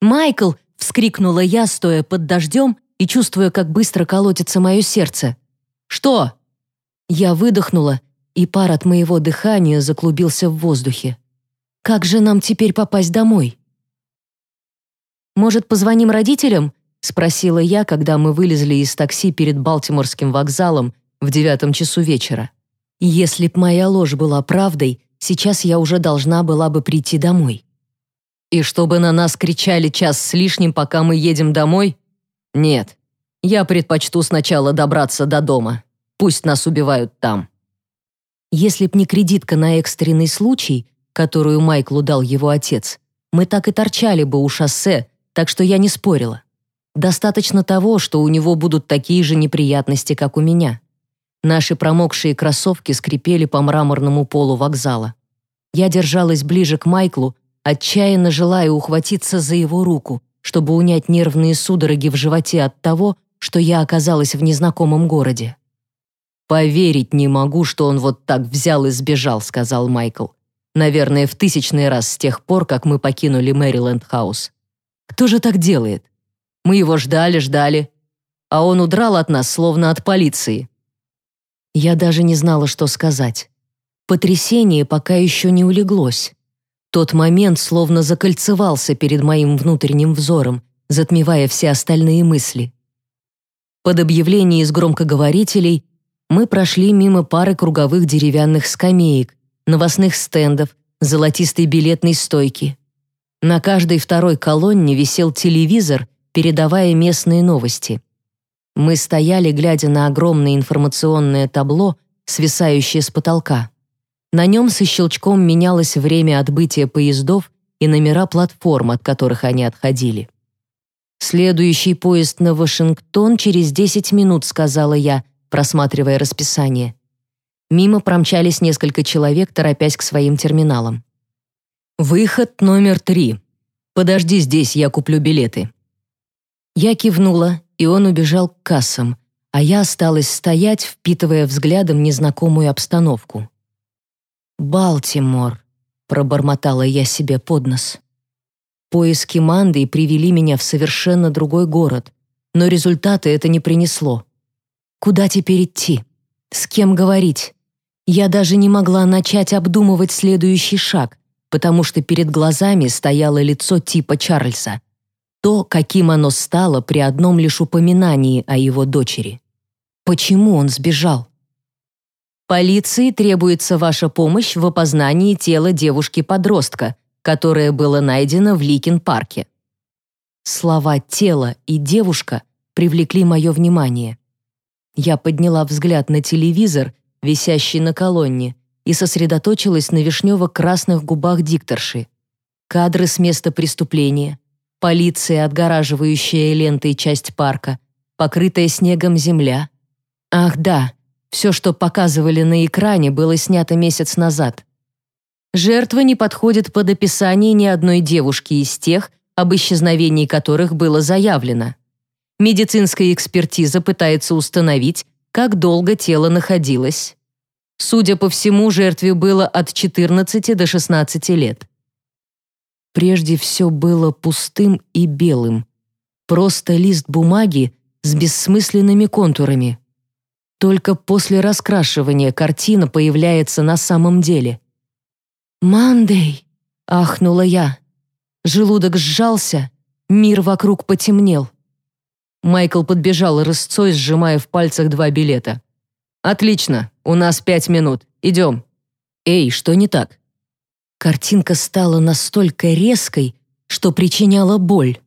[SPEAKER 1] «Майкл!» — вскрикнула я, стоя под дождем и чувствуя, как быстро колотится мое сердце. «Что?» Я выдохнула, и пар от моего дыхания заклубился в воздухе. «Как же нам теперь попасть домой?» «Может, позвоним родителям?» — спросила я, когда мы вылезли из такси перед Балтиморским вокзалом в девятом часу вечера. Если б моя ложь была правдой, сейчас я уже должна была бы прийти домой. И чтобы на нас кричали час с лишним, пока мы едем домой? Нет. Я предпочту сначала добраться до дома. Пусть нас убивают там. Если б не кредитка на экстренный случай, которую Майклу дал его отец, мы так и торчали бы у шоссе, так что я не спорила. Достаточно того, что у него будут такие же неприятности, как у меня. Наши промокшие кроссовки скрипели по мраморному полу вокзала. Я держалась ближе к Майклу, отчаянно желая ухватиться за его руку, чтобы унять нервные судороги в животе от того, что я оказалась в незнакомом городе. «Поверить не могу, что он вот так взял и сбежал», — сказал Майкл. «Наверное, в тысячный раз с тех пор, как мы покинули Мэриленд-хаус. Кто же так делает? Мы его ждали, ждали, а он удрал от нас, словно от полиции». Я даже не знала, что сказать. Потрясение пока еще не улеглось. Тот момент словно закольцевался перед моим внутренним взором, затмевая все остальные мысли. Под объявление из громкоговорителей мы прошли мимо пары круговых деревянных скамеек, новостных стендов, золотистой билетной стойки. На каждой второй колонне висел телевизор, передавая местные новости. Мы стояли, глядя на огромное информационное табло, свисающее с потолка. На нем со щелчком менялось время отбытия поездов и номера платформ, от которых они отходили. «Следующий поезд на Вашингтон через 10 минут», — сказала я, просматривая расписание. Мимо промчались несколько человек, торопясь к своим терминалам. «Выход номер три. Подожди здесь, я куплю билеты». Я кивнула, и он убежал к кассам, а я осталась стоять, впитывая взглядом незнакомую обстановку. «Балтимор», — пробормотала я себе под нос. Поиски Манды привели меня в совершенно другой город, но результаты это не принесло. Куда теперь идти? С кем говорить? Я даже не могла начать обдумывать следующий шаг, потому что перед глазами стояло лицо типа Чарльза. То, каким оно стало при одном лишь упоминании о его дочери. Почему он сбежал? Полиции требуется ваша помощь в опознании тела девушки-подростка, которое было найдено в Ликин-парке. Слова «тело» и «девушка» привлекли мое внимание. Я подняла взгляд на телевизор, висящий на колонне, и сосредоточилась на вишнево-красных губах дикторши. Кадры с места преступления, полиция, отгораживающая лентой часть парка, покрытая снегом земля. Ах да, все, что показывали на экране, было снято месяц назад. Жертва не подходит под описание ни одной девушки из тех, об исчезновении которых было заявлено. Медицинская экспертиза пытается установить, как долго тело находилось. Судя по всему, жертве было от 14 до 16 лет. прежде все было пустым и белым. Просто лист бумаги с бессмысленными контурами. Только после раскрашивания картина появляется на самом деле. «Мандей!» — ахнула я. Желудок сжался, мир вокруг потемнел. Майкл подбежал рысцой, сжимая в пальцах два билета. «Отлично, у нас пять минут. Идем». «Эй, что не так?» Картинка стала настолько резкой, что причиняла боль.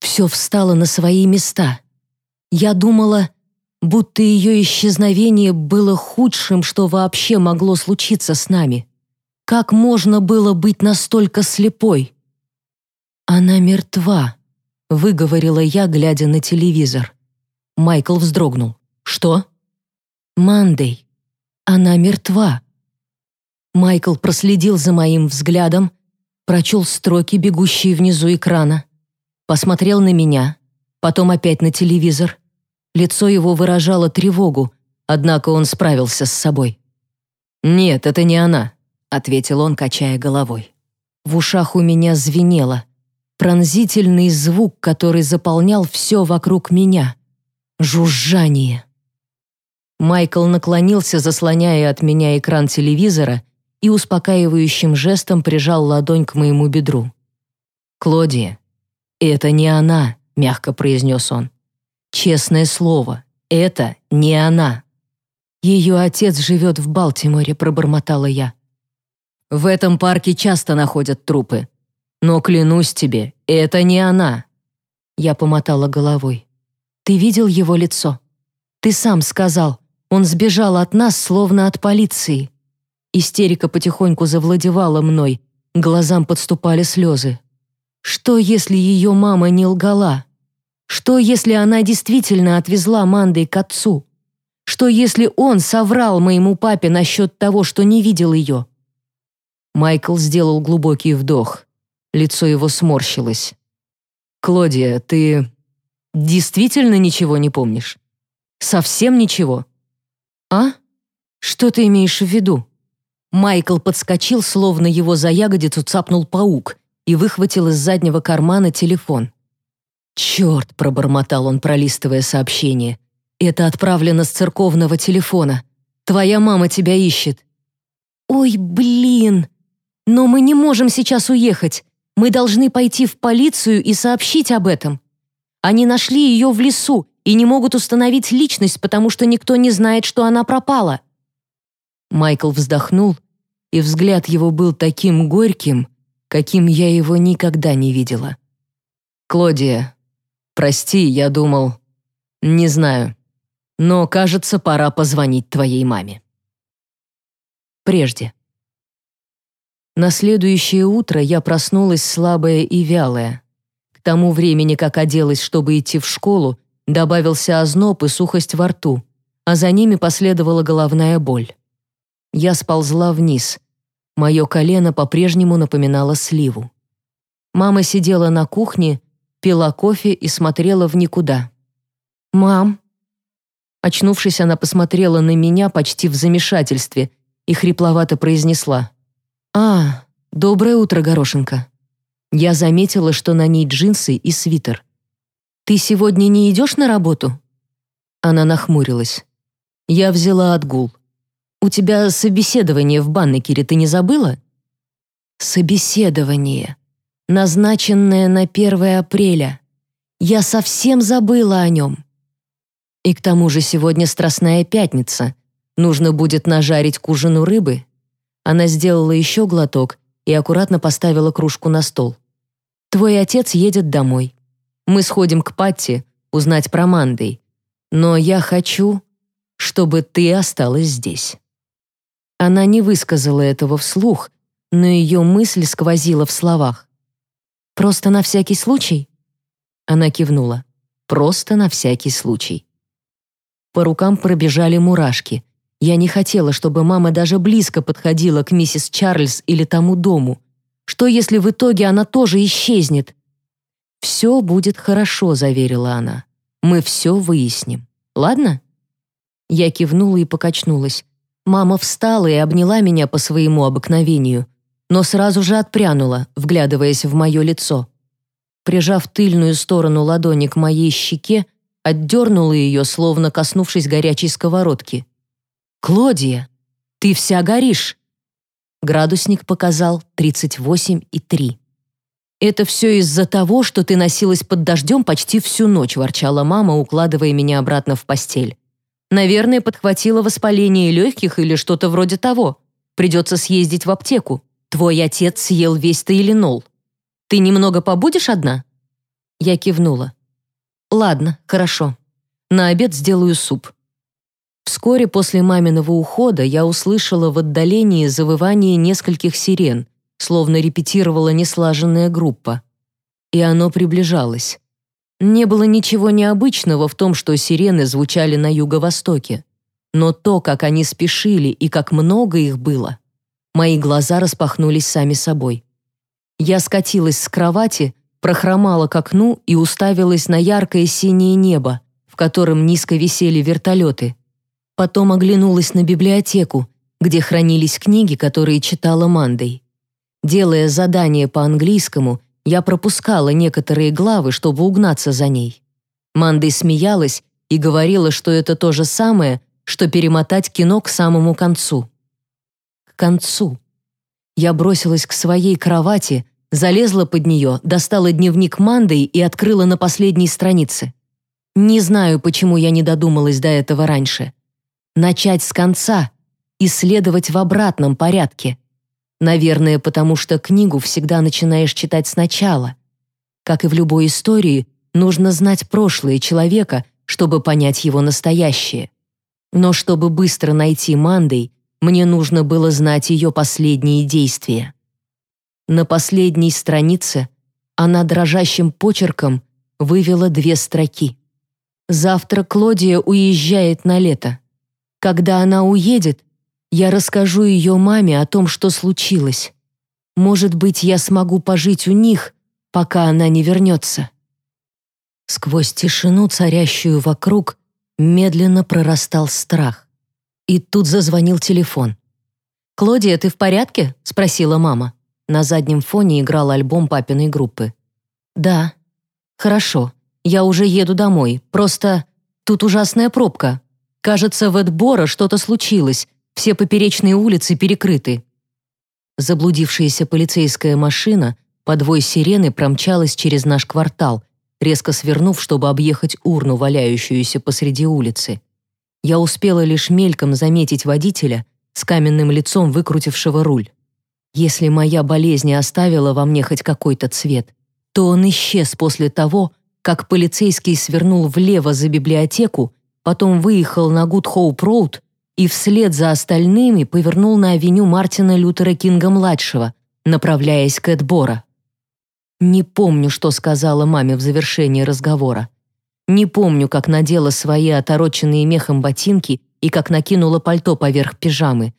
[SPEAKER 1] Все встало на свои места. Я думала, будто ее исчезновение было худшим, что вообще могло случиться с нами. Как можно было быть настолько слепой? «Она мертва», — выговорила я, глядя на телевизор. Майкл вздрогнул. «Что?» «Мандей. Она мертва». Майкл проследил за моим взглядом, прочел строки, бегущие внизу экрана, посмотрел на меня, потом опять на телевизор. Лицо его выражало тревогу, однако он справился с собой. «Нет, это не она», — ответил он, качая головой. В ушах у меня звенело. Пронзительный звук, который заполнял все вокруг меня. Жужжание. Майкл наклонился, заслоняя от меня экран телевизора, и успокаивающим жестом прижал ладонь к моему бедру. «Клодия, это не она», — мягко произнес он. «Честное слово, это не она». «Ее отец живет в Балтиморе», — пробормотала я. «В этом парке часто находят трупы. Но клянусь тебе, это не она». Я помотала головой. «Ты видел его лицо? Ты сам сказал, он сбежал от нас, словно от полиции». Истерика потихоньку завладевала мной, глазам подступали слезы. Что, если ее мама не лгала? Что, если она действительно отвезла Мандой к отцу? Что, если он соврал моему папе насчет того, что не видел ее? Майкл сделал глубокий вдох. Лицо его сморщилось. «Клодия, ты действительно ничего не помнишь? Совсем ничего?» «А? Что ты имеешь в виду?» Майкл подскочил, словно его за ягодицу цапнул паук и выхватил из заднего кармана телефон. «Черт!» — пробормотал он, пролистывая сообщение. «Это отправлено с церковного телефона. Твоя мама тебя ищет». «Ой, блин! Но мы не можем сейчас уехать. Мы должны пойти в полицию и сообщить об этом. Они нашли ее в лесу и не могут установить личность, потому что никто не знает, что она пропала». Майкл вздохнул, и взгляд его был таким горьким, каким я его никогда не видела. «Клодия, прости, я думал... Не знаю. Но, кажется, пора позвонить твоей маме». Прежде. На следующее утро я проснулась слабая и вялая. К тому времени, как оделась, чтобы идти в школу, добавился озноб и сухость во рту, а за ними последовала головная боль. Я сползла вниз. Мое колено по-прежнему напоминало сливу. Мама сидела на кухне, пила кофе и смотрела в никуда. «Мам!» Очнувшись, она посмотрела на меня почти в замешательстве и хрипловато произнесла. «А, доброе утро, Горошенко». Я заметила, что на ней джинсы и свитер. «Ты сегодня не идешь на работу?» Она нахмурилась. Я взяла отгул. «У тебя собеседование в Баннекере, ты не забыла?» «Собеседование. Назначенное на 1 апреля. Я совсем забыла о нем. И к тому же сегодня Страстная Пятница. Нужно будет нажарить к ужину рыбы, она сделала еще глоток и аккуратно поставила кружку на стол. «Твой отец едет домой. Мы сходим к Патти, узнать про Мандей. Но я хочу, чтобы ты осталась здесь». Она не высказала этого вслух, но ее мысль сквозила в словах. «Просто на всякий случай?» Она кивнула. «Просто на всякий случай». По рукам пробежали мурашки. Я не хотела, чтобы мама даже близко подходила к миссис Чарльз или тому дому. Что, если в итоге она тоже исчезнет? «Все будет хорошо», — заверила она. «Мы все выясним. Ладно?» Я кивнула и покачнулась. Мама встала и обняла меня по своему обыкновению. Но сразу же отпрянула, вглядываясь в мое лицо. Прижав тыльную сторону ладони к моей щеке, отдернула ее, словно коснувшись горячей сковородки. «Клодия, ты вся горишь!» Градусник показал 38,3. «Это все из-за того, что ты носилась под дождем почти всю ночь», ворчала мама, укладывая меня обратно в постель. «Наверное, подхватила воспаление легких или что-то вроде того. Придется съездить в аптеку. Твой отец съел весь тайленол. Ты немного побудешь одна?» Я кивнула. «Ладно, хорошо. На обед сделаю суп». Вскоре после маминого ухода я услышала в отдалении завывание нескольких сирен, словно репетировала неслаженная группа. И оно приближалось. Не было ничего необычного в том, что сирены звучали на юго-востоке. Но то, как они спешили и как много их было, мои глаза распахнулись сами собой. Я скатилась с кровати, прохромала к окну и уставилась на яркое синее небо, в котором низко висели вертолеты, Потом оглянулась на библиотеку, где хранились книги, которые читала Мандой. Делая задание по английскому, я пропускала некоторые главы, чтобы угнаться за ней. Мандой смеялась и говорила, что это то же самое, что перемотать кино к самому концу. Концу. Я бросилась к своей кровати, залезла под нее, достала дневник Мандой и открыла на последней странице. Не знаю, почему я не додумалась до этого раньше начать с конца, исследовать в обратном порядке. Наверное, потому что книгу всегда начинаешь читать сначала. Как и в любой истории, нужно знать прошлое человека, чтобы понять его настоящее. Но чтобы быстро найти Мандой, мне нужно было знать ее последние действия. На последней странице она дрожащим почерком вывела две строки. «Завтра Клодия уезжает на лето. Когда она уедет, я расскажу ее маме о том, что случилось. Может быть, я смогу пожить у них, пока она не вернется». Сквозь тишину, царящую вокруг, медленно прорастал страх. И тут зазвонил телефон. «Клодия, ты в порядке?» — спросила мама. На заднем фоне играл альбом папиной группы. «Да». «Хорошо. Я уже еду домой. Просто тут ужасная пробка. Кажется, в Эдборо что-то случилось, все поперечные улицы перекрыты. Заблудившаяся полицейская машина под вой сирены промчалась через наш квартал, резко свернув, чтобы объехать урну, валяющуюся посреди улицы. Я успела лишь мельком заметить водителя с каменным лицом, выкрутившего руль. Если моя болезнь оставила во мне хоть какой-то цвет, то он исчез после того, как полицейский свернул влево за библиотеку потом выехал на Гуд-Хоуп-Роуд и вслед за остальными повернул на авеню Мартина Лютера Кинга-младшего, направляясь к Эдбора. Не помню, что сказала маме в завершении разговора. Не помню, как надела свои отороченные мехом ботинки и как накинула пальто поверх пижамы.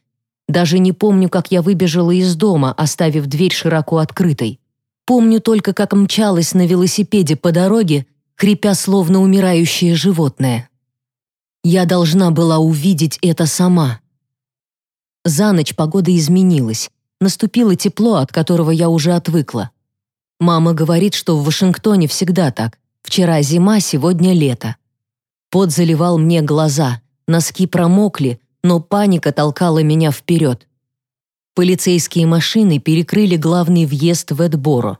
[SPEAKER 1] Даже не помню, как я выбежала из дома, оставив дверь широко открытой. Помню только, как мчалась на велосипеде по дороге, хрипя словно умирающее животное. Я должна была увидеть это сама. За ночь погода изменилась. Наступило тепло, от которого я уже отвыкла. Мама говорит, что в Вашингтоне всегда так. Вчера зима, сегодня лето. Пот заливал мне глаза, носки промокли, но паника толкала меня вперед. Полицейские машины перекрыли главный въезд в Эдборо.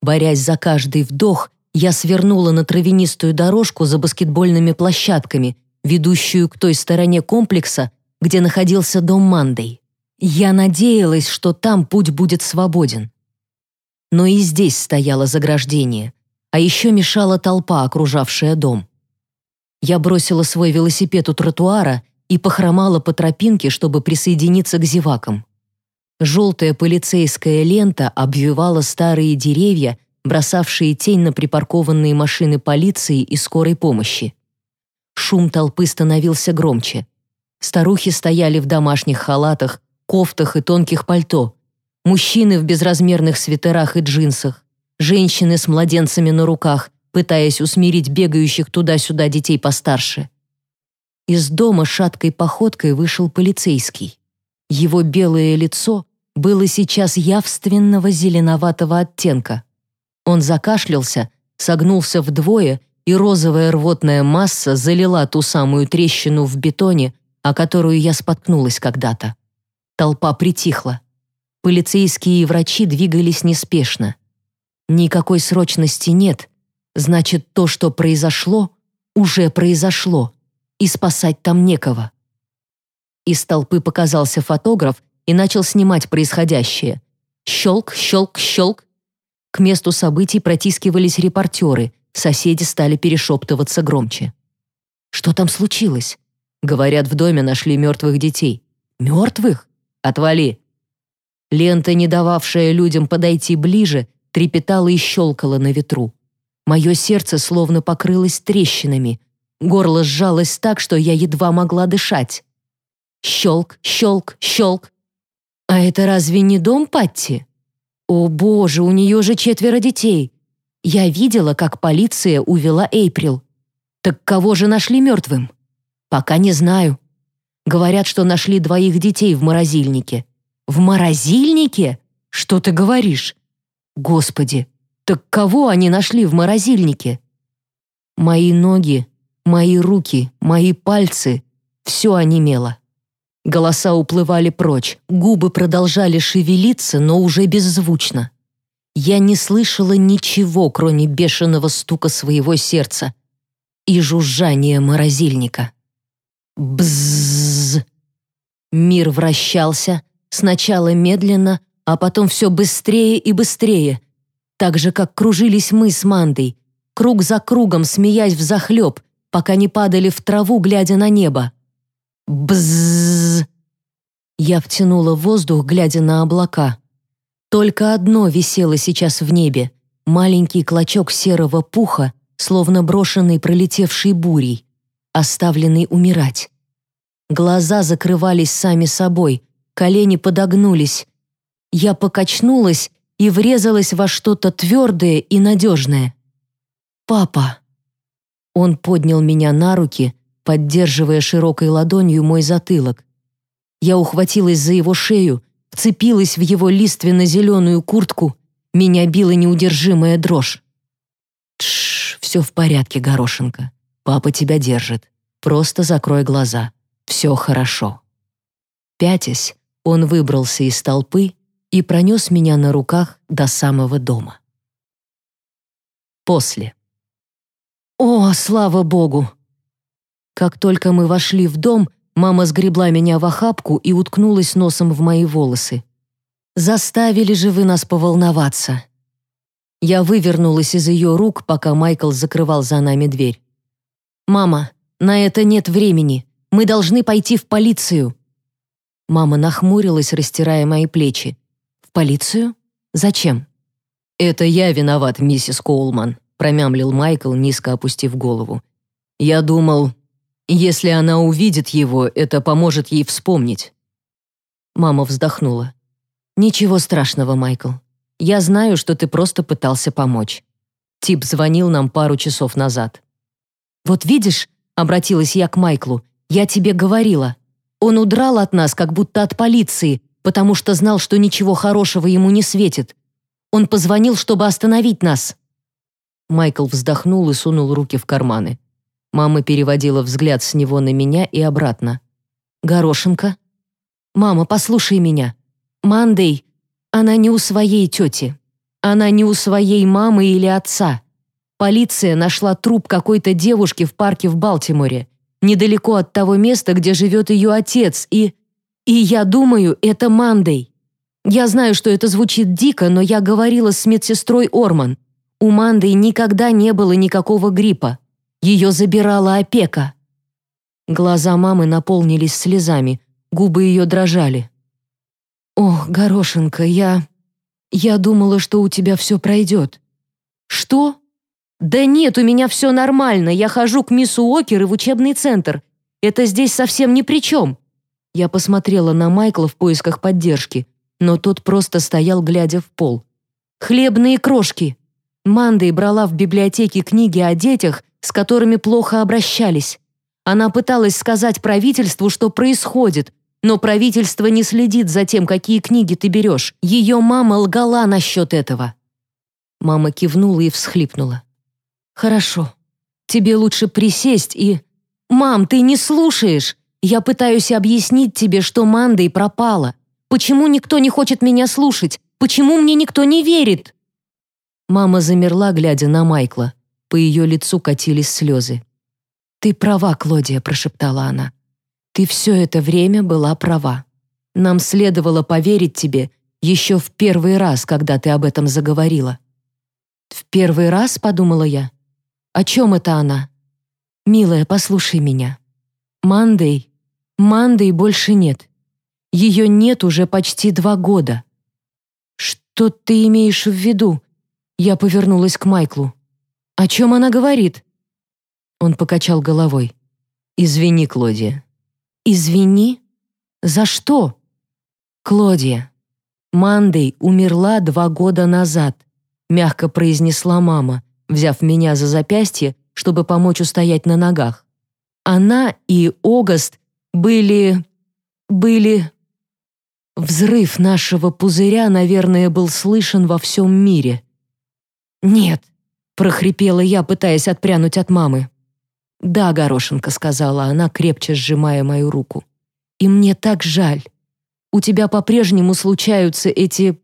[SPEAKER 1] Борясь за каждый вдох, я свернула на травянистую дорожку за баскетбольными площадками ведущую к той стороне комплекса, где находился дом Мандей. Я надеялась, что там путь будет свободен. Но и здесь стояло заграждение, а еще мешала толпа, окружавшая дом. Я бросила свой велосипед у тротуара и похромала по тропинке, чтобы присоединиться к зевакам. Желтая полицейская лента обвивала старые деревья, бросавшие тень на припаркованные машины полиции и скорой помощи. Шум толпы становился громче. Старухи стояли в домашних халатах, кофтах и тонких пальто. Мужчины в безразмерных свитерах и джинсах. Женщины с младенцами на руках, пытаясь усмирить бегающих туда-сюда детей постарше. Из дома шаткой походкой вышел полицейский. Его белое лицо было сейчас явственного зеленоватого оттенка. Он закашлялся, согнулся вдвое, и розовая рвотная масса залила ту самую трещину в бетоне, о которую я споткнулась когда-то. Толпа притихла. Полицейские и врачи двигались неспешно. Никакой срочности нет, значит, то, что произошло, уже произошло, и спасать там некого. Из толпы показался фотограф и начал снимать происходящее. Щелк, щелк, щелк. К месту событий протискивались репортеры, соседи стали перешептываться громче. Что там случилось? Говорят, в доме нашли мертвых детей. Мертвых? Отвали. Лента, не дававшая людям подойти ближе, трепетала и щелкала на ветру. Мое сердце словно покрылось трещинами. Горло сжалось так, что я едва могла дышать. Щелк, щелк, щелк. А это разве не дом Патти? О боже, у нее же четверо детей. Я видела, как полиция увела Эйприл. Так кого же нашли мертвым? Пока не знаю. Говорят, что нашли двоих детей в морозильнике. В морозильнике? Что ты говоришь? Господи, так кого они нашли в морозильнике? Мои ноги, мои руки, мои пальцы — все онемело. Голоса уплывали прочь, губы продолжали шевелиться, но уже беззвучно. Я не слышала ничего, кроме бешеного стука своего сердца и жужжания морозильника. Бззз. Мир вращался, сначала медленно, а потом все быстрее и быстрее, так же, как кружились мы с Мандой, круг за кругом, смеясь взахлеб, пока не падали в траву, глядя на небо. Бззз. Я втянула воздух, глядя на облака. Только одно висело сейчас в небе — маленький клочок серого пуха, словно брошенный пролетевшей бурей, оставленный умирать. Глаза закрывались сами собой, колени подогнулись. Я покачнулась и врезалась во что-то твердое и надежное. «Папа!» Он поднял меня на руки, поддерживая широкой ладонью мой затылок. Я ухватилась за его шею, вцепилась в его лиственно-зеленую куртку, меня била неудержимая дрожь. «Тш, все в порядке, Горошенко. Папа тебя держит. Просто закрой глаза. Все хорошо». Пятясь, он выбрался из толпы и пронес меня на руках до самого дома. После. О, слава богу! Как только мы вошли в дом, мама сгребла меня в охапку и уткнулась носом в мои волосы. «Заставили же вы нас поволноваться!» Я вывернулась из ее рук, пока Майкл закрывал за нами дверь. «Мама, на это нет времени. Мы должны пойти в полицию». Мама нахмурилась, растирая мои плечи. «В полицию? Зачем?» «Это я виноват, миссис Коулман», промямлил Майкл, низко опустив голову. «Я думал, если она увидит его, это поможет ей вспомнить». Мама вздохнула. «Ничего страшного, Майкл. Я знаю, что ты просто пытался помочь. Тип звонил нам пару часов назад». «Вот видишь», — обратилась я к Майклу, «я тебе говорила. Он удрал от нас, как будто от полиции, потому что знал, что ничего хорошего ему не светит. Он позвонил, чтобы остановить нас». Майкл вздохнул и сунул руки в карманы. Мама переводила взгляд с него на меня и обратно. «Горошенко?» «Мама, послушай меня. Мандей, она не у своей тети. Она не у своей мамы или отца. Полиция нашла труп какой-то девушки в парке в Балтиморе, недалеко от того места, где живет ее отец, и... И я думаю, это Мандей. Я знаю, что это звучит дико, но я говорила с медсестрой Орман. У Мандей никогда не было никакого гриппа. Ее забирала опека. Глаза мамы наполнились слезами, губы ее дрожали. «Ох, Горошенко, я... Я думала, что у тебя все пройдет». «Что?» «Да нет, у меня все нормально. Я хожу к мисс Уокер и в учебный центр. Это здесь совсем ни при чем». Я посмотрела на Майкла в поисках поддержки, но тот просто стоял, глядя в пол. «Хлебные крошки». Мандой брала в библиотеке книги о детях с которыми плохо обращались. Она пыталась сказать правительству, что происходит, но правительство не следит за тем, какие книги ты берешь. Ее мама лгала насчет этого». Мама кивнула и всхлипнула. «Хорошо. Тебе лучше присесть и...» «Мам, ты не слушаешь! Я пытаюсь объяснить тебе, что Мандой пропала. Почему никто не хочет меня слушать? Почему мне никто не верит?» Мама замерла, глядя на Майкла. По ее лицу катились слезы. «Ты права, Клодия», — прошептала она. «Ты все это время была права. Нам следовало поверить тебе еще в первый раз, когда ты об этом заговорила». «В первый раз?» — подумала я. «О чем это она?» «Милая, послушай меня. Мандей, Мандей больше нет. Ее нет уже почти два года». «Что ты имеешь в виду?» Я повернулась к Майклу. «О чем она говорит?» Он покачал головой. «Извини, Клодия». «Извини? За что?» «Клодия, Мандей умерла два года назад», мягко произнесла мама, взяв меня за запястье, чтобы помочь устоять на ногах. Она и Огаст были... были... Взрыв нашего пузыря, наверное, был слышен во всем мире. «Нет», — прохрипела я, пытаясь отпрянуть от мамы. «Да, Горошенко», — сказала она, крепче сжимая мою руку. «И мне так жаль. У тебя по-прежнему случаются эти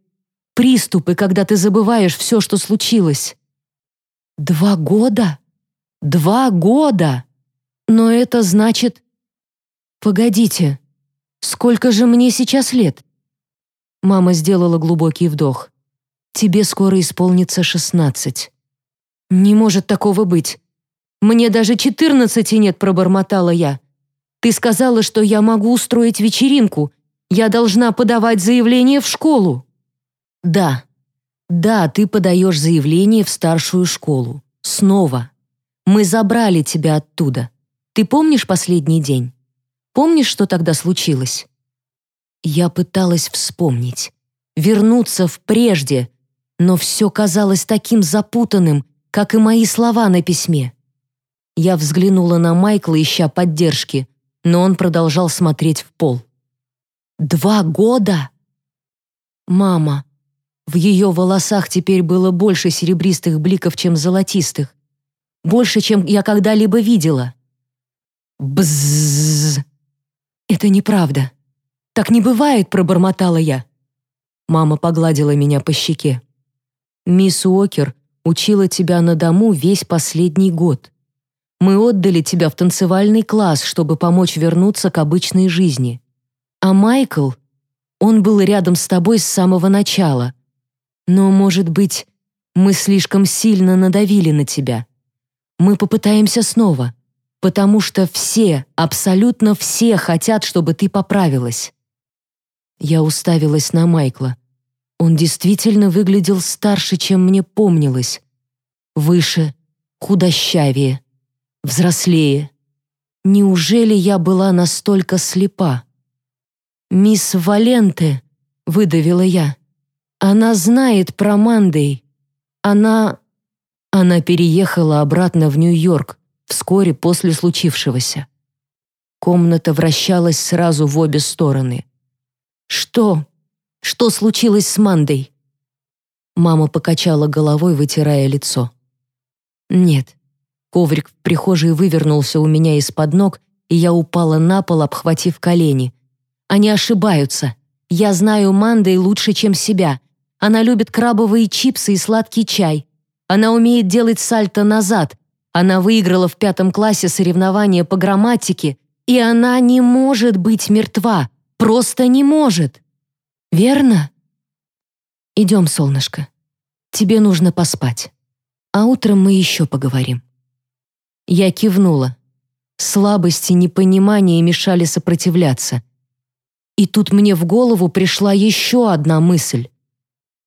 [SPEAKER 1] приступы, когда ты забываешь все, что случилось». «Два года? Два года! Но это значит...» «Погодите, сколько же мне сейчас лет?» Мама сделала глубокий вдох. «Тебе скоро исполнится шестнадцать». «Не может такого быть. Мне даже четырнадцати нет», — пробормотала я. «Ты сказала, что я могу устроить вечеринку. Я должна подавать заявление в школу». «Да. Да, ты подаешь заявление в старшую школу. Снова. Мы забрали тебя оттуда. Ты помнишь последний день? Помнишь, что тогда случилось?» Я пыталась вспомнить. Вернуться в прежде, но все казалось таким запутанным, как и мои слова на письме. Я взглянула на Майкла, ища поддержки, но он продолжал смотреть в пол. «Два года?» «Мама». В ее волосах теперь было больше серебристых бликов, чем золотистых. Больше, чем я когда-либо видела. Бзззз. «Это неправда. Так не бывает», — пробормотала я. Мама погладила меня по щеке. «Мисс Уокер учила тебя на дому весь последний год. Мы отдали тебя в танцевальный класс, чтобы помочь вернуться к обычной жизни. А Майкл, он был рядом с тобой с самого начала. Но, может быть, мы слишком сильно надавили на тебя. Мы попытаемся снова, потому что все, абсолютно все хотят, чтобы ты поправилась. Я уставилась на Майкла. Он действительно выглядел старше, чем мне помнилось. Выше, худощавее взрослее. Неужели я была настолько слепа? «Мисс Валенте», — выдавила я, — «она знает про Мандей. Она...» Она переехала обратно в Нью-Йорк вскоре после случившегося. Комната вращалась сразу в обе стороны. «Что? Что случилось с Мандой?» Мама покачала головой, вытирая лицо. «Нет, Коврик в прихожей вывернулся у меня из-под ног, и я упала на пол, обхватив колени. Они ошибаются. Я знаю Мандой лучше, чем себя. Она любит крабовые чипсы и сладкий чай. Она умеет делать сальто назад. Она выиграла в пятом классе соревнования по грамматике, и она не может быть мертва. Просто не может. Верно? Идем, солнышко. Тебе нужно поспать. А утром мы еще поговорим. Я кивнула. Слабость и непонимание мешали сопротивляться. И тут мне в голову пришла еще одна мысль.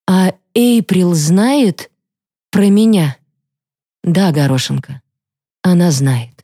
[SPEAKER 1] «А Эйприл знает про меня?» «Да, Горошенко, она знает».